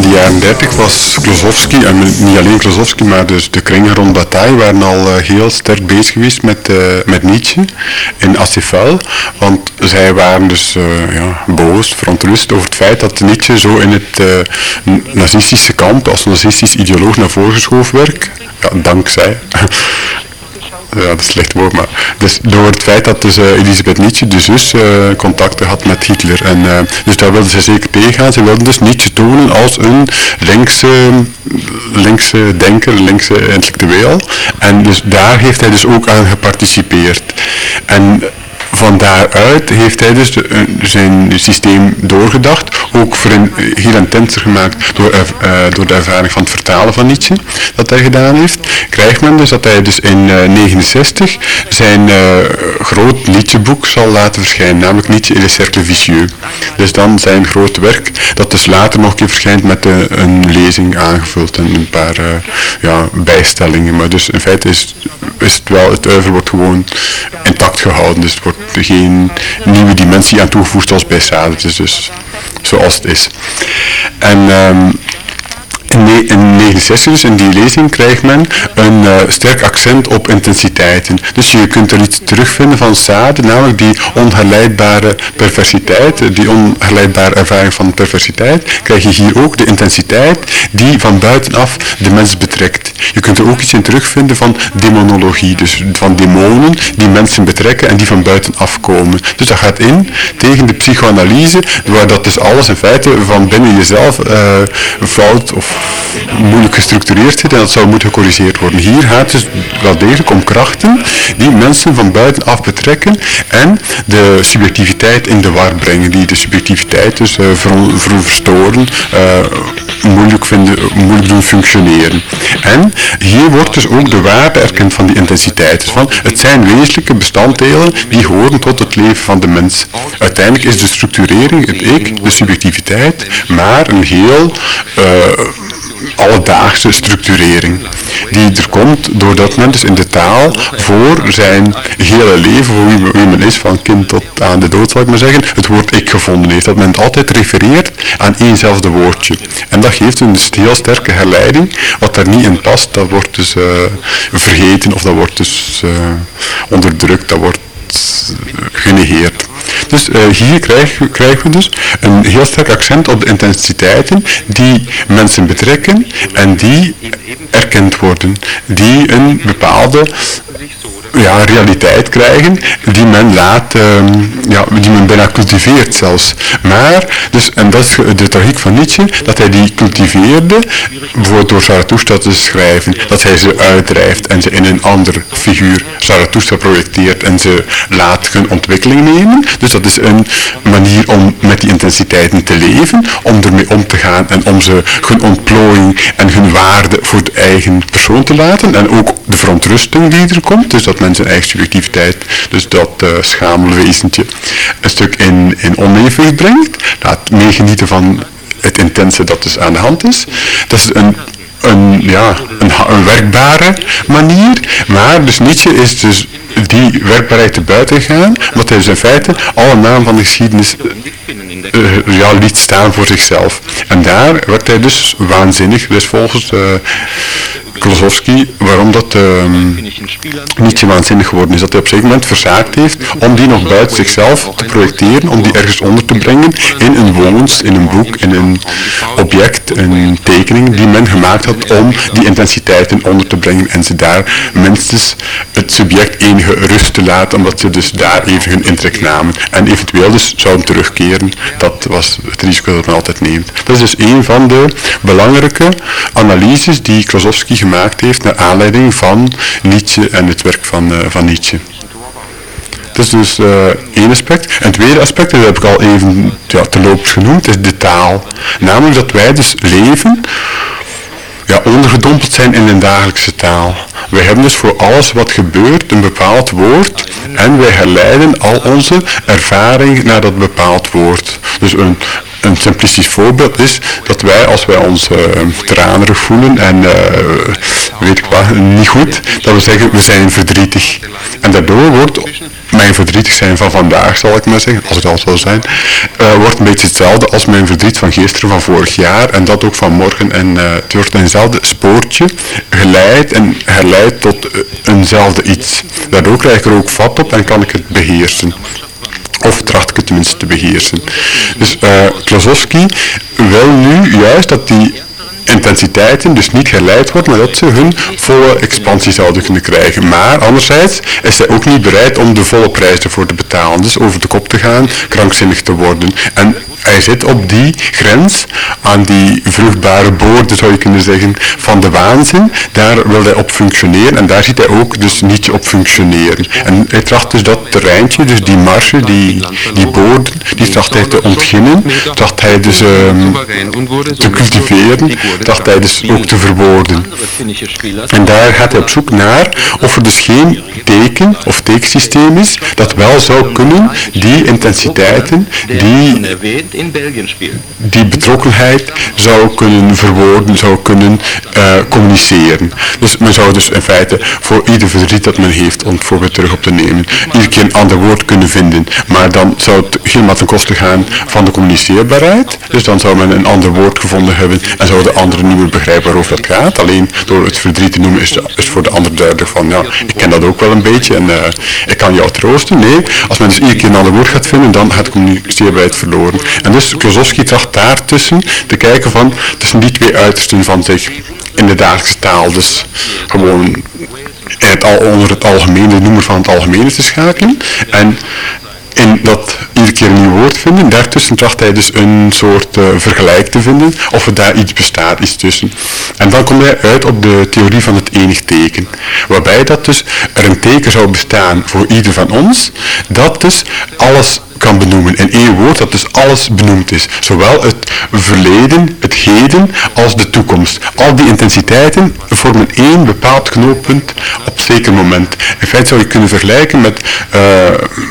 De jaren 30 was Klosowski, en niet alleen Klosowski, maar dus de kringen rond Bataille waren al eh, heel sterk bezig geweest met, uh, met Nietzsche in Acifel. Want zij waren dus uh, ja, boos, verontrust over het feit dat Nietzsche zo in het nazistische kamp als nazistisch ideoloog naar voren geschoven werd. Ja, dankzij ja, dat is een slecht woord, maar dus door het feit dat dus, uh, Elisabeth Nietzsche, de zus, uh, contacten had met Hitler. En, uh, dus daar wilden ze zeker tegengaan. Ze wilden dus Nietzsche tonen als een linkse, linkse denker, linkse intellectueel. En dus daar heeft hij dus ook aan geparticipeerd. En van daaruit heeft hij dus eh, zijn systeem doorgedacht, ook voor een, heel intenser gemaakt door, uh, door de ervaring van het vertalen van Nietzsche, dat hij gedaan heeft. Krijgt men dus dat hij dus in 1969 uh, zijn groot Nietzsche-boek zal laten verschijnen, namelijk Nietzsche et le cercle vicieux. Dus dan zijn grote werk, dat dus later nog een keer verschijnt met een lezing aangevuld en een paar ja, bijstellingen. Maar dus in feite is, is het wel, het oeuvre wordt gewoon intact gehouden, dus het wordt geen nieuwe dimensie aan toegevoegd als bij Sade. Is dus zoals het is. En um, in, in 69, dus in die lezing, krijgt men een uh, sterk accent op intensiteiten. Dus je kunt er iets terugvinden van Sade, namelijk die onherleidbare perversiteit, die onherleidbare ervaring van perversiteit, krijg je hier ook de intensiteit die van buitenaf de mens betrekt. Je kunt er ook iets in terugvinden van demonologie, dus van demonen die mensen betrekken en die van buitenaf komen. Dus dat gaat in tegen de psychoanalyse, waar dat dus alles in feite van binnen jezelf fout of moeilijk gestructureerd zit en dat zou moeten gecorrigeerd worden. Hier gaat het dus wel degelijk om krachten die mensen van buitenaf betrekken en de subjectiviteit in de war brengen, die de subjectiviteit dus ver, verstoren, uh, moeilijk, vinden, moeilijk doen functioneren. En hier wordt dus ook de waarde erkend van die intensiteit. Dus van, het zijn wezenlijke bestanddelen die horen tot het leven van de mens. Uiteindelijk is de structurering, het ik, de subjectiviteit, maar een heel uh, alledaagse structurering die er komt doordat men dus in de taal voor zijn hele leven, voor wie, men is, van kind tot aan de dood zal ik maar zeggen, het woord ik gevonden heeft. Dat men altijd refereert aan éénzelfde woordje. En dat geeft een dus heel sterke herleiding. Wat daar niet in past, dat wordt dus uh, vergeten of dat wordt dus uh, onderdrukt, dat wordt genegeerd. Dus uh, hier krijgen, we dus een heel sterk accent op de intensiteiten die mensen betrekken en die erkend worden, die een bepaalde ja, realiteit krijgen die men laat, um, ja, die men bijna cultiveert zelfs. Maar, dus, en dat is de tragiek van Nietzsche, dat hij die cultiveerde, bijvoorbeeld door Zarathustra te schrijven, dat hij ze uitdrijft en ze in een ander figuur Zarathustra projecteert en ze laat hun ontwikkeling nemen. Dus dat is een manier om met die intensiteiten te leven, om ermee om te gaan en om ze hun ontplooiing en hun waarde voor de eigen persoon te laten en ook de verontrusting die er komt, dus dat men zijn eigen subjectiviteit, dus dat uh, schamelwezentje, een stuk in, in onevenwicht brengt, laat meegenieten van het intense dat dus aan de hand is. Dat is een een, ja, een, werkbare manier, maar dus Nietzsche is dus die werkbaarheid te buiten gaan, omdat hij dus in feite alle naam van de geschiedenis uh, ja, liet staan voor zichzelf. En daar werd hij dus waanzinnig, dus volgens uh, Klosowski, waarom dat um, Nietzsche waanzinnig geworden is. Dat hij op een moment verzaakt heeft om die nog buiten zichzelf te projecteren, om die ergens onder te brengen in een woonst, in een boek, in een object, een tekening die men gemaakt had om die intensiteiten onder te brengen en ze daar minstens het subject enige rust te laten, omdat ze dus daar even hun intrek namen en eventueel dus zouden terugkeren. Dat was het risico dat men altijd neemt. Dat is dus een van de belangrijke analyses die Klosowski gemaakt heeft naar aanleiding van Nietzsche en het werk van, uh, van Nietzsche. Dat is dus uh, één aspect. En het tweede aspect, dat heb ik al even ja, terloops genoemd, is de taal. Namelijk dat wij dus leven, ja, ondergedompeld zijn in een dagelijkse taal. Wij hebben dus voor alles wat gebeurt een bepaald woord en wij herleiden al onze ervaring naar dat bepaald woord. Dus een, een simplistisch voorbeeld is dat wij, als wij ons uh, tranerig voelen en uh, weet ik wat, niet goed, dat we zeggen we zijn verdrietig. En daardoor wordt mijn verdrietig zijn van vandaag, zal ik maar zeggen, als het al zou zijn, eh, wordt een beetje hetzelfde als mijn verdriet van gisteren, van vorig jaar en dat ook van morgen. En het wordt eenzelfde spoortje geleid en herleid tot eenzelfde iets. Daardoor krijg ik er ook vat op en kan ik het beheersen. Of tracht ik het tenminste te beheersen. Dus uh, wil nu juist dat die intensiteiten dus niet geleid worden, maar dat ze hun volle expansie zouden kunnen krijgen. Maar anderzijds is hij ook niet bereid om de volle prijs ervoor te betalen. Dus over de kop te gaan, krankzinnig te worden. En hij zit op die grens, aan die vruchtbare boorden zou je kunnen zeggen, van de waanzin. Daar wil hij op functioneren en daar ziet hij ook dus niet op functioneren. En hij tracht dus dat terreintje, dus die marge, die, die boorden, die tracht hij te ontginnen, tracht hij dus um, te cultiveren, tracht hij dus ook te verwoorden. En daar gaat hij op zoek naar of er dus geen teken of tekensysteem is dat wel zou kunnen die intensiteiten, die in België spelen. Die betrokkenheid zou kunnen verwoorden, zou kunnen uh, communiceren. Dus men zou dus in feite voor ieder verdriet dat men heeft, om het voorbeeld terug op te nemen, iedere keer een ander woord kunnen vinden. Maar dan zou het helemaal ten koste gaan van de communiceerbaarheid. Dus dan zou men een ander woord gevonden hebben en zou de andere niet meer begrijpen waarover dat gaat. Alleen door het verdriet te noemen is, voor de ander duidelijk van, ja, ik ken dat ook wel een beetje en uh, ik kan jou troosten. Nee, als men dus iedere keer een ander woord gaat vinden, dan gaat de communiceerbaarheid verloren. En dus Klosowski tracht daartussen te kijken van, tussen die twee uitersten van zich in de dagelijkse taal. Dus gewoon het al, onder het algemene, de noemer van het algemene te schakelen. En in dat iedere keer een nieuw woord vinden. Daartussen tracht hij dus een soort uh, vergelijk te vinden, of er daar iets bestaat, iets tussen. En dan komt hij uit op de theorie van het enig teken. Waarbij dat dus er een teken zou bestaan voor ieder van ons, dat dus alles kan benoemen. In één woord dat dus alles benoemd is. Zowel het verleden, het heden, als de toekomst. Al die intensiteiten vormen één bepaald knooppunt op zeker moment. In feite zou je kunnen vergelijken met uh,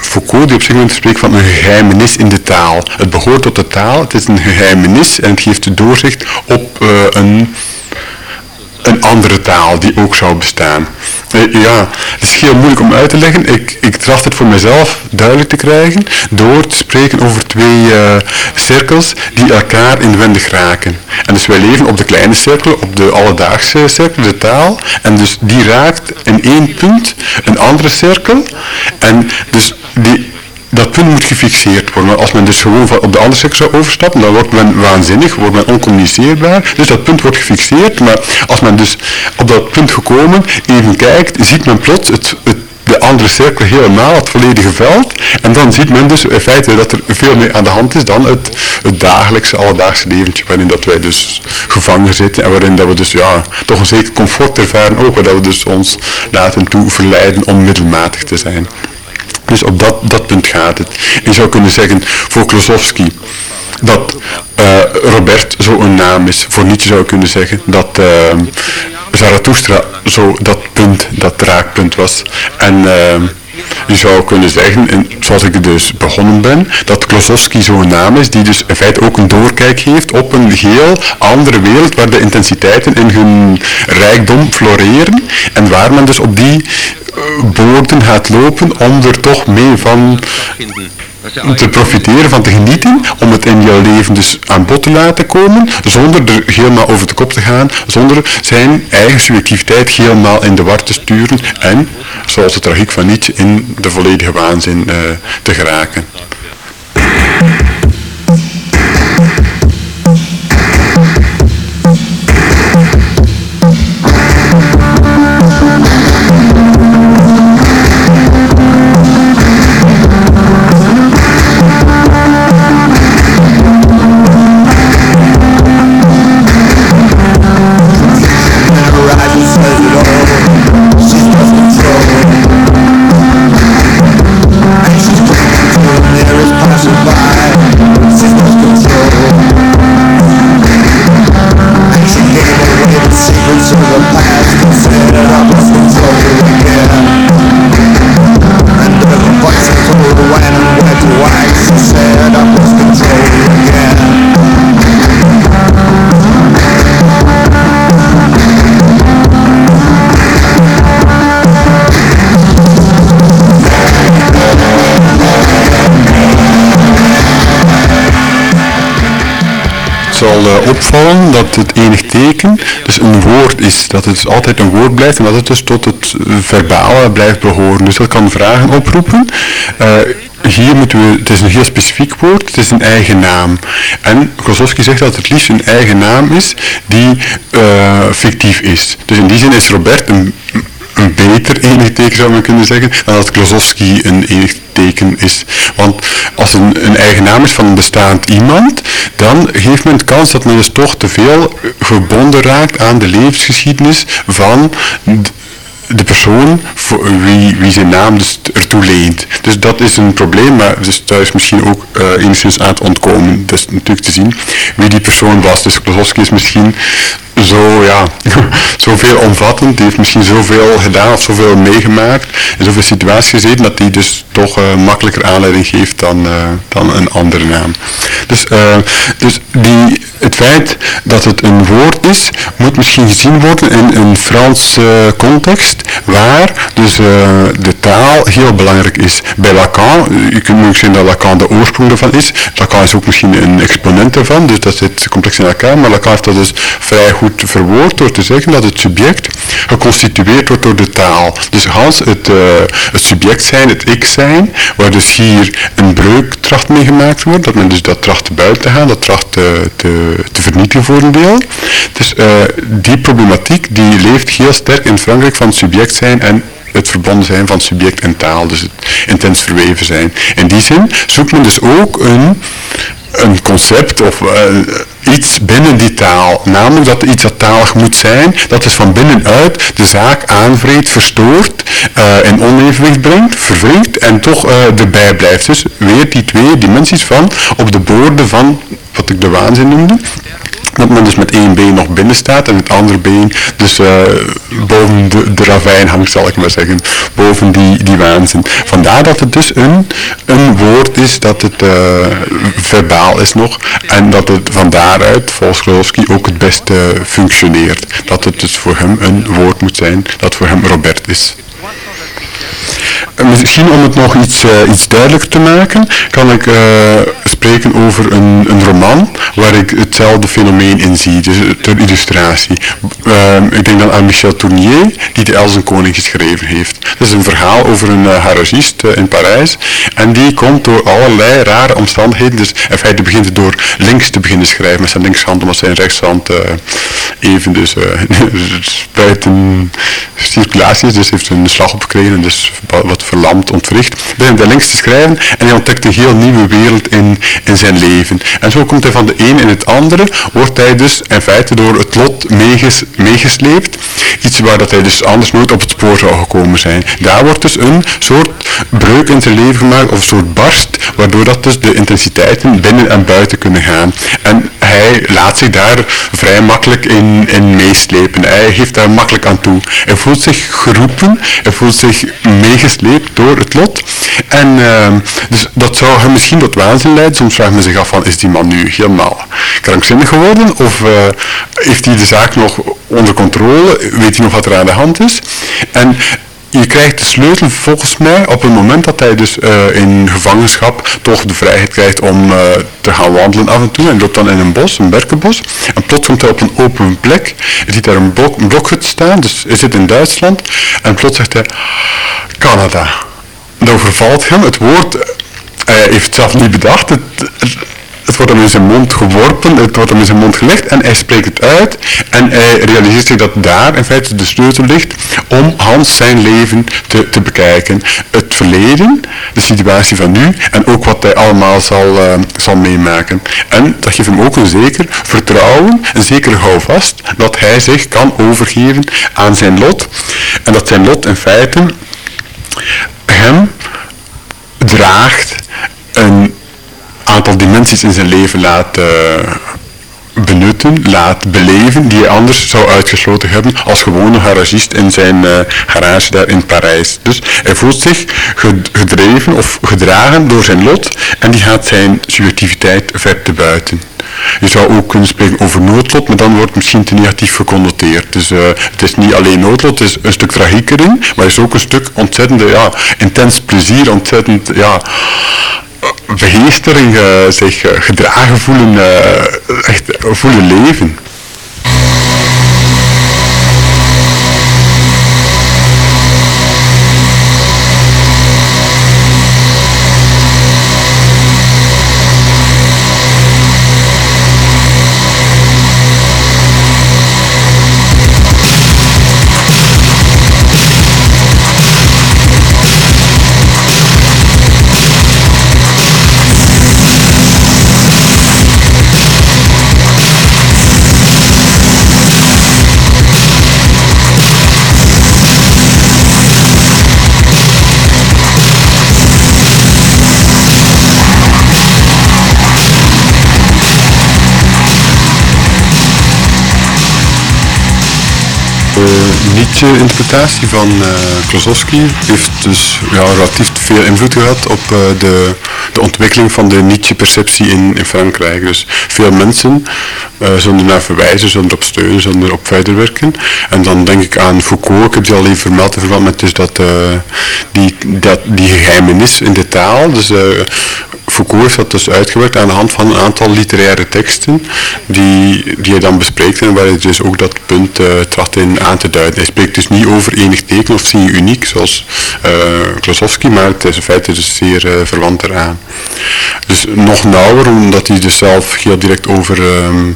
Foucault, die op zich moment spreekt van een geheimenis in de taal. Het behoort tot de taal, het is een geheimenis en het geeft doorzicht op uh, een een andere taal die ook zou bestaan. Ja, het is heel moeilijk om uit te leggen. Ik, ik tracht het voor mezelf duidelijk te krijgen door te spreken over twee uh, cirkels die elkaar inwendig raken. En dus wij leven op de kleine cirkel, op de alledaagse cirkel, de taal. En dus die raakt in één punt een andere cirkel. En dus die, dat punt moet gefixeerd worden. Als men dus gewoon op de andere sector zou overstappen, dan wordt men waanzinnig, wordt men oncommuniceerbaar. Dus dat punt wordt gefixeerd, maar als men dus op dat punt gekomen even kijkt, ziet men plots het de andere cirkel helemaal, het volledige veld. En dan ziet men dus in feite dat er veel meer aan de hand is dan het, het dagelijkse, alledaagse leventje waarin dat wij dus gevangen zitten en waarin dat we dus ja, toch een zeker comfort ervaren ook, waar dat we dus ons laten toe verleiden om middelmatig te zijn. Dus op dat, dat punt gaat het. Je zou kunnen zeggen voor Klosowski dat uh, Robert zo'n naam is. Voor Nietzsche zou je kunnen zeggen dat uh, Zarathustra zo dat punt, dat raakpunt was. En uh, je zou kunnen zeggen, en zoals ik dus begonnen ben, dat Klosowski zo'n naam is die dus in feite ook een doorkijk heeft op een heel andere wereld waar de intensiteiten in hun rijkdom floreren en waar men dus op die boorden gaat lopen om er toch mee van te profiteren, van te genieten, om het in jouw leven dus aan bod te laten komen, zonder er helemaal over de kop te gaan, zonder zijn eigen subjectiviteit helemaal in de war te sturen en, zoals de tragiek van Nietzsche, in de volledige waanzin uh, te geraken. Zal eh, opvallen dat het enig teken dus een woord is. Dat het dus altijd een woord blijft en dat het dus tot het eh, verbale blijft behoren. Dus dat kan vragen oproepen. Eh, hier moeten we, het is een heel specifiek woord, het is een eigen naam. En Klosowski zegt dat het liefst een eigen naam is die fictief is. Dus in die zin is Robert een beter enig teken zou men kunnen zeggen, dan dat Klosowski een enig teken is. Want als een, een eigen naam is van een bestaand iemand, dan geeft men de kans dat men dus toch te veel gebonden raakt aan de levensgeschiedenis van de persoon voor wie, wie zijn naam dus ertoe leent. Dus dat is een probleem, maar dus daar is misschien ook eh, enigszins aan het ontkomen. Dat is natuurlijk te zien wie die persoon was. Dus Klosowski is misschien zo, ja, omvattend, die heeft misschien zoveel gedaan of zoveel meegemaakt, in zoveel situaties gezeten, dat hij dus toch eh, makkelijker aanleiding geeft dan, eh, dan een andere naam. Dus, eh, dus die, het feit dat het een woord is, moet misschien gezien worden in een Franse context, waar dus eh, de taal heel belangrijk is. Bij Lacan, eh, je kunt ook zeggen dat Lacan de oorsprong ervan is, Lacan is ook misschien een exponent ervan, dus dat zit complex in elkaar, maar Lacan heeft dat dus vrij goed verwoord door te zeggen dat het subject geconstitueerd wordt door de taal. Dus Hans, het, eh, het subject zijn, het ik zijn, waar dus hier een breuk tracht mee gemaakt wordt, dat men dus dat tracht te buiten te gaan, dat tracht te, te vernietigen voor een deel. Dus eh, die problematiek die leeft heel sterk in Frankrijk van subject zijn en het verbonden zijn van subject en taal, dus het intens verweven zijn. In die zin zoekt men dus ook een, een concept of eh, iets binnen die taal, namelijk dat iets dat talig moet zijn, dat dus van binnenuit de zaak aanvreet, verstoort, eh in onevenwicht brengt, verwringt en toch eh, erbij blijft. Dus weer die twee dimensies van op de boorden van wat ik de waanzin noemde, dat men dus met één been nog binnen staat en het andere been dus eh, boven de, de ravijn hangt, zal ik maar zeggen. Boven die, die waanzin. Vandaar dat het dus een, een woord is dat het eh, verbaal is nog en dat het van daaruit, volgens Klosowski, ook het beste functioneert. Dat het dus voor hem een woord moet zijn dat voor hem Robert is. Misschien om het nog iets, eh, iets duidelijker te maken, kan ik eh, spreken over een, een roman waar ik hetzelfde fenomeen in zie, dus eh, ter illustratie. Ehm, ik denk dan aan Michel Tournier, die de Elzenkoning geschreven heeft. Dat is een verhaal over een garagist eh, in Parijs en die komt door allerlei rare omstandigheden, dus in feite begint door links te beginnen schrijven met zijn linkshand, omdat zijn rechtshand even dus dus heeft een slag opgekregen en dus wa- wat verlamd ontwricht. Begint hij links te schrijven en hij ontdekt een heel nieuwe wereld in, in zijn leven. En zo komt hij van de een in het andere, wordt hij dus in feite door het lot meeges, meegesleept. Iets waar dat hij dus anders nooit op het spoor zou gekomen zijn. Daar wordt dus een soort breuk in zijn leven gemaakt, of een soort barst, waardoor dat dus de intensiteiten binnen en buiten kunnen gaan. En hij laat zich daar vrij makkelijk in, in meeslepen. Hij geeft daar makkelijk aan toe. Hij voelt geroepen, hij voelt zich meegesleept door het lot. En ehm, dus dat zou hem misschien tot waanzin leiden. Soms vraagt men zich af van, is die man nu helemaal krankzinnig geworden? Of eh, heeft hij de zaak nog onder controle? Weet hij nog wat er aan de hand is? En je krijgt de sleutel volgens mij op het moment dat hij dus eh, in gevangenschap toch de vrijheid krijgt om eh, te gaan wandelen af en toe. En loopt dan in een bos, een berkenbos. En plots komt hij op een open plek. Hij ziet daar een blok, een blokhut staan, dus hij zit in Duitsland. En plots zegt hij, Canada. Dat overvalt hem. Het woord, hij heeft het zelf niet bedacht. Het, het wordt hem in zijn mond geworpen, het wordt hem in zijn mond gelegd en hij spreekt het uit en hij realiseert zich dat daar in feite de sleutel ligt om Hans zijn leven te, te bekijken. Het verleden, de situatie van nu en ook wat hij allemaal zal, eh, zal meemaken. En dat geeft hem ook een zeker vertrouwen, een zekere houvast dat hij zich kan overgeven aan zijn lot en dat zijn lot in feite hem draagt een aantal dimensies in zijn leven laat eh, benutten, laat beleven, die hij anders zou uitgesloten hebben als gewone garagist in zijn eh, garage daar in Parijs. Dus hij voelt zich ged- gedreven of gedragen door zijn lot en die gaat zijn subjectiviteit ver te buiten. Je zou ook kunnen spreken over noodlot, maar dan wordt het misschien te negatief geconnoteerd. Dus eh, het is niet alleen noodlot, het is een stuk tragiek erin, maar het is ook een stuk ontzettende, ja, intens plezier, ontzettend, ja, begeestering eh, zich eh, gedragen voelen, eh, echt voelen leven. De Nietzsche-interpretatie van uh, Klosowski heeft dus ja, relatief veel invloed gehad op de, de ontwikkeling van de Nietzsche-perceptie in, in Frankrijk. Dus veel mensen zullen naar verwijzen, zullen erop steunen, zullen erop verder werken. En dan denk ik aan Foucault, ik heb die al even vermeld in verband met dus dat, die, dat, die geheimenis in de taal. Dus Foucault dat dus uitgewerkt aan de hand van een aantal literaire teksten die, die hij dan bespreekt en waar hij dus ook dat punt uh, tracht in aan te duiden. Hij spreekt dus niet over enig teken of zie uniek zoals uh, Klosowski, maar het is in feite dus zeer uh, verwant eraan. Dus nog nauwer, omdat hij dus zelf heel direct over um,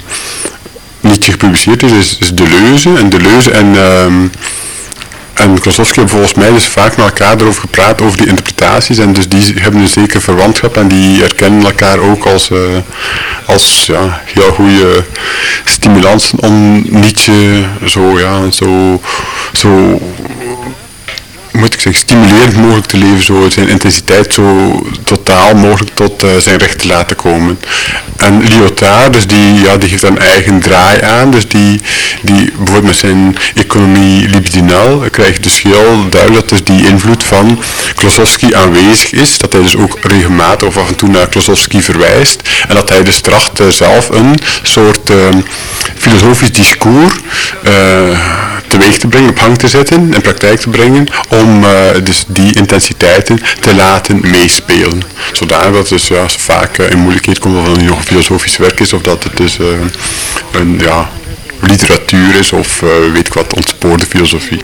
Nietzsche gepubliceerd is, is, is Deleuze. En Deleuze en... Um, en Klosowski hebben volgens mij dus vaak met elkaar erover gepraat, over die interpretaties. En dus die hebben een zekere verwantschap en die herkennen elkaar ook als, uh, als ja, heel goede stimulansen om Nietzsche zo, ja, zo, zo moet ik zeggen, stimulerend mogelijk te leven, zo zijn intensiteit zo totaal mogelijk tot uh, zijn recht te laten komen. En Lyotard, dus die, ja, die geeft een eigen draai aan, dus die, die bijvoorbeeld met zijn economie libidinal krijgt dus heel duidelijk dat dus die invloed van Klosowski aanwezig is, dat hij dus ook regelmatig of af en toe naar Klosowski verwijst. En dat hij dus tracht uh, zelf een soort uh, filosofisch discours teweeg te brengen, op hang te zetten, in praktijk te brengen, om uh, dus die intensiteiten te laten meespelen. Zodanig dat dus ja, vaak uh, in moeilijkheid komt of het een filosofisch werk is of dat het dus uh, een ja, literatuur is of weet ik wat, ontspoorde filosofie.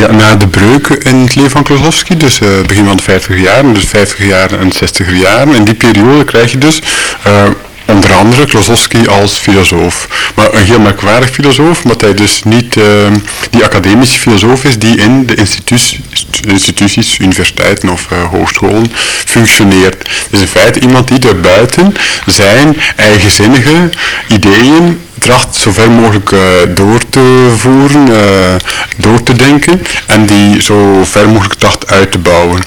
Ja, na de breuk in het leven van Klosowski, dus uh, begin van de 50 jaren, dus 50 jaar en 60 jaar, in die periode krijg je dus uh, onder andere Klosowski als filosoof. Maar een heel merkwaardig filosoof, omdat hij dus niet uh, die academische filosoof is die in de instituties, universiteiten of uh, hogescholen functioneert. Dus in feite iemand die daarbuiten zijn eigenzinnige ideeën tracht ver mogelijk uh, door te voeren, uh, door te denken en die zo ver mogelijk tracht uit te bouwen.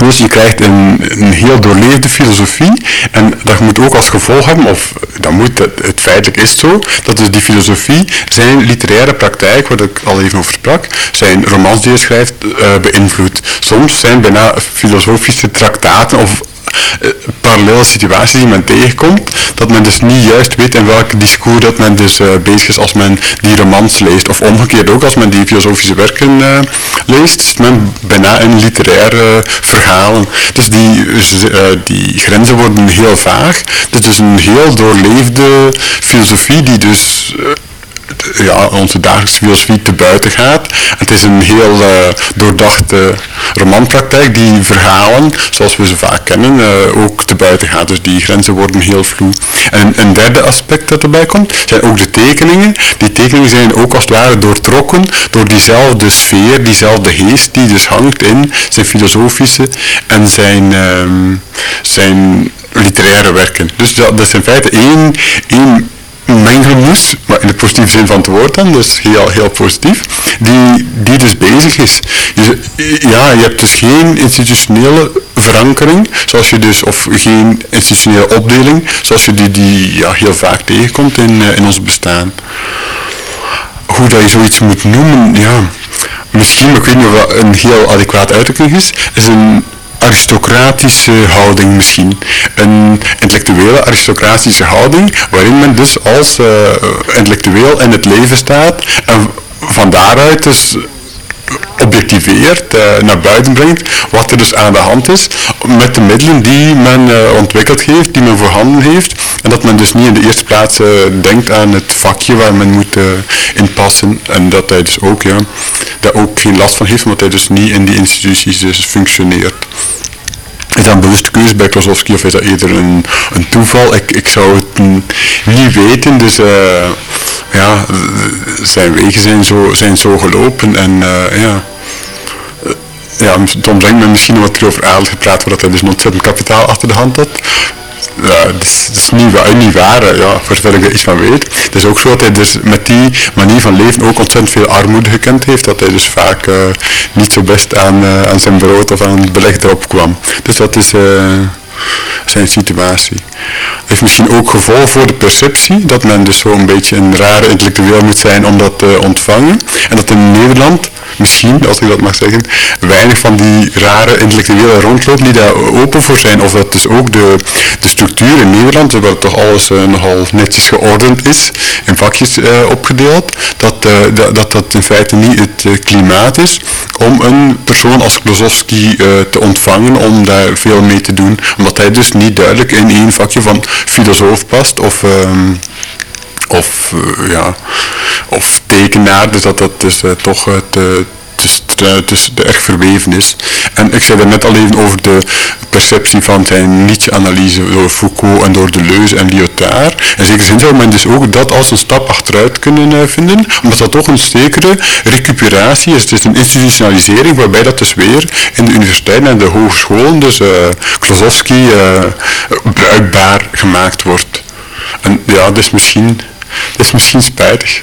Dus je krijgt een, een heel doorleefde filosofie en dat moet ook als gevolg hebben, of dat moet, het, het feitelijk is zo, dat dus die filosofie zijn literaire praktijk, waar ik al even over sprak, zijn romans die hij schrijft, uh, beïnvloedt. Soms zijn bijna filosofische traktaten of parallele situaties die men tegenkomt, dat men dus niet juist weet in welk discours dat men dus uh, bezig is als men die romans leest. Of omgekeerd ook, als men die filosofische werken uh, leest, men bijna in literaire verhalen. Dus die, die grenzen worden heel vaag. Dit is een heel doorleefde filosofie die dus ja, onze dagelijkse filosofie te buiten gaat. Het is een heel uh, doordachte romanpraktijk die verhalen, zoals we ze vaak kennen, uh, ook te buiten gaat. Dus die grenzen worden heel vloe. En een derde aspect dat erbij komt, zijn ook de tekeningen. Die tekeningen zijn ook als het ware doortrokken door diezelfde sfeer, diezelfde geest die dus hangt in zijn filosofische en zijn, um, zijn literaire werken. Dus dat, is in feite één, één mengelmoes, in de positieve zin van het woord dan, dus heel, heel positief, die, die dus bezig is. Dus, ja, je hebt dus geen institutionele verankering, zoals je dus, of geen institutionele opdeling, zoals je die, die ja, heel vaak tegenkomt in, uh, in ons bestaan. Hoe dat je zoiets moet noemen, ja, misschien, ik weet niet of een heel adequaat uitdrukking is, is een aristocratische houding misschien. Een intellectuele aristocratische houding waarin men dus als eh, intellectueel in het leven staat en van daaruit dus objectiveert, eh, naar buiten brengt wat er dus aan de hand is met de middelen die men eh, ontwikkeld heeft, die men voorhanden heeft en dat men dus niet in de eerste plaats denkt aan het vakje waar men moet inpassen en dat hij dus ook, ja, daar ook geen last van heeft omdat hij dus niet in die instituties dus functioneert. Is dat een bewuste keuze bij Klosowski of is dat eerder een, een toeval? Ik, ik zou het niet weten, dus eh, ja, zijn wegen zijn zo, zijn zo gelopen en eh, ja. Eh, Ja, Tom brengt me misschien wat keer over Adel gepraat, waar dat hij dus ontzettend kapitaal achter de hand had. Ja, dat is, dat is niet, waar, niet waar, ja, voor zover ik er iets van weet. Het is ook zo dat hij dus met die manier van leven ook ontzettend veel armoede gekend heeft, dat hij dus vaak eh, niet zo best aan, eh, aan zijn brood of aan het beleg erop kwam. Dus dat is eh, zijn situatie. Het heeft misschien ook gevolg voor de perceptie, dat men dus zo een beetje een rare intellectueel moet zijn om dat te ontvangen. En dat in Nederland misschien, als ik dat mag zeggen, weinig van die rare intellectuelen rondlopen die daar open voor zijn. Of dat dus ook de, de structuur in Nederland, waar toch alles eh, nogal netjes geordend is, in vakjes eh, opgedeeld, dat, eh, dat, dat in feite niet het eh, klimaat is om een persoon als Klosowski eh, te ontvangen, om daar veel mee te doen. Omdat hij dus niet duidelijk in één vakje van filosoof past of... ehm, of, eh, ja, of tekenaar, dus dat dat dus eh, toch uh, te, dus te erg verweven is. En ik zei net al even over de perceptie van zijn Nietzsche-analyse door Foucault en door Deleuze en Lyotard. In zekere zin zou men dus ook dat als een stap achteruit kunnen eh, vinden, omdat dat toch een zekere recuperatie is. Het is een institutionalisering waarbij dat dus weer in de universiteiten en de hogescholen, dus uh, Klosowski, uh, bruikbaar gemaakt wordt. En ja, dat is misschien, dat is misschien spijtig.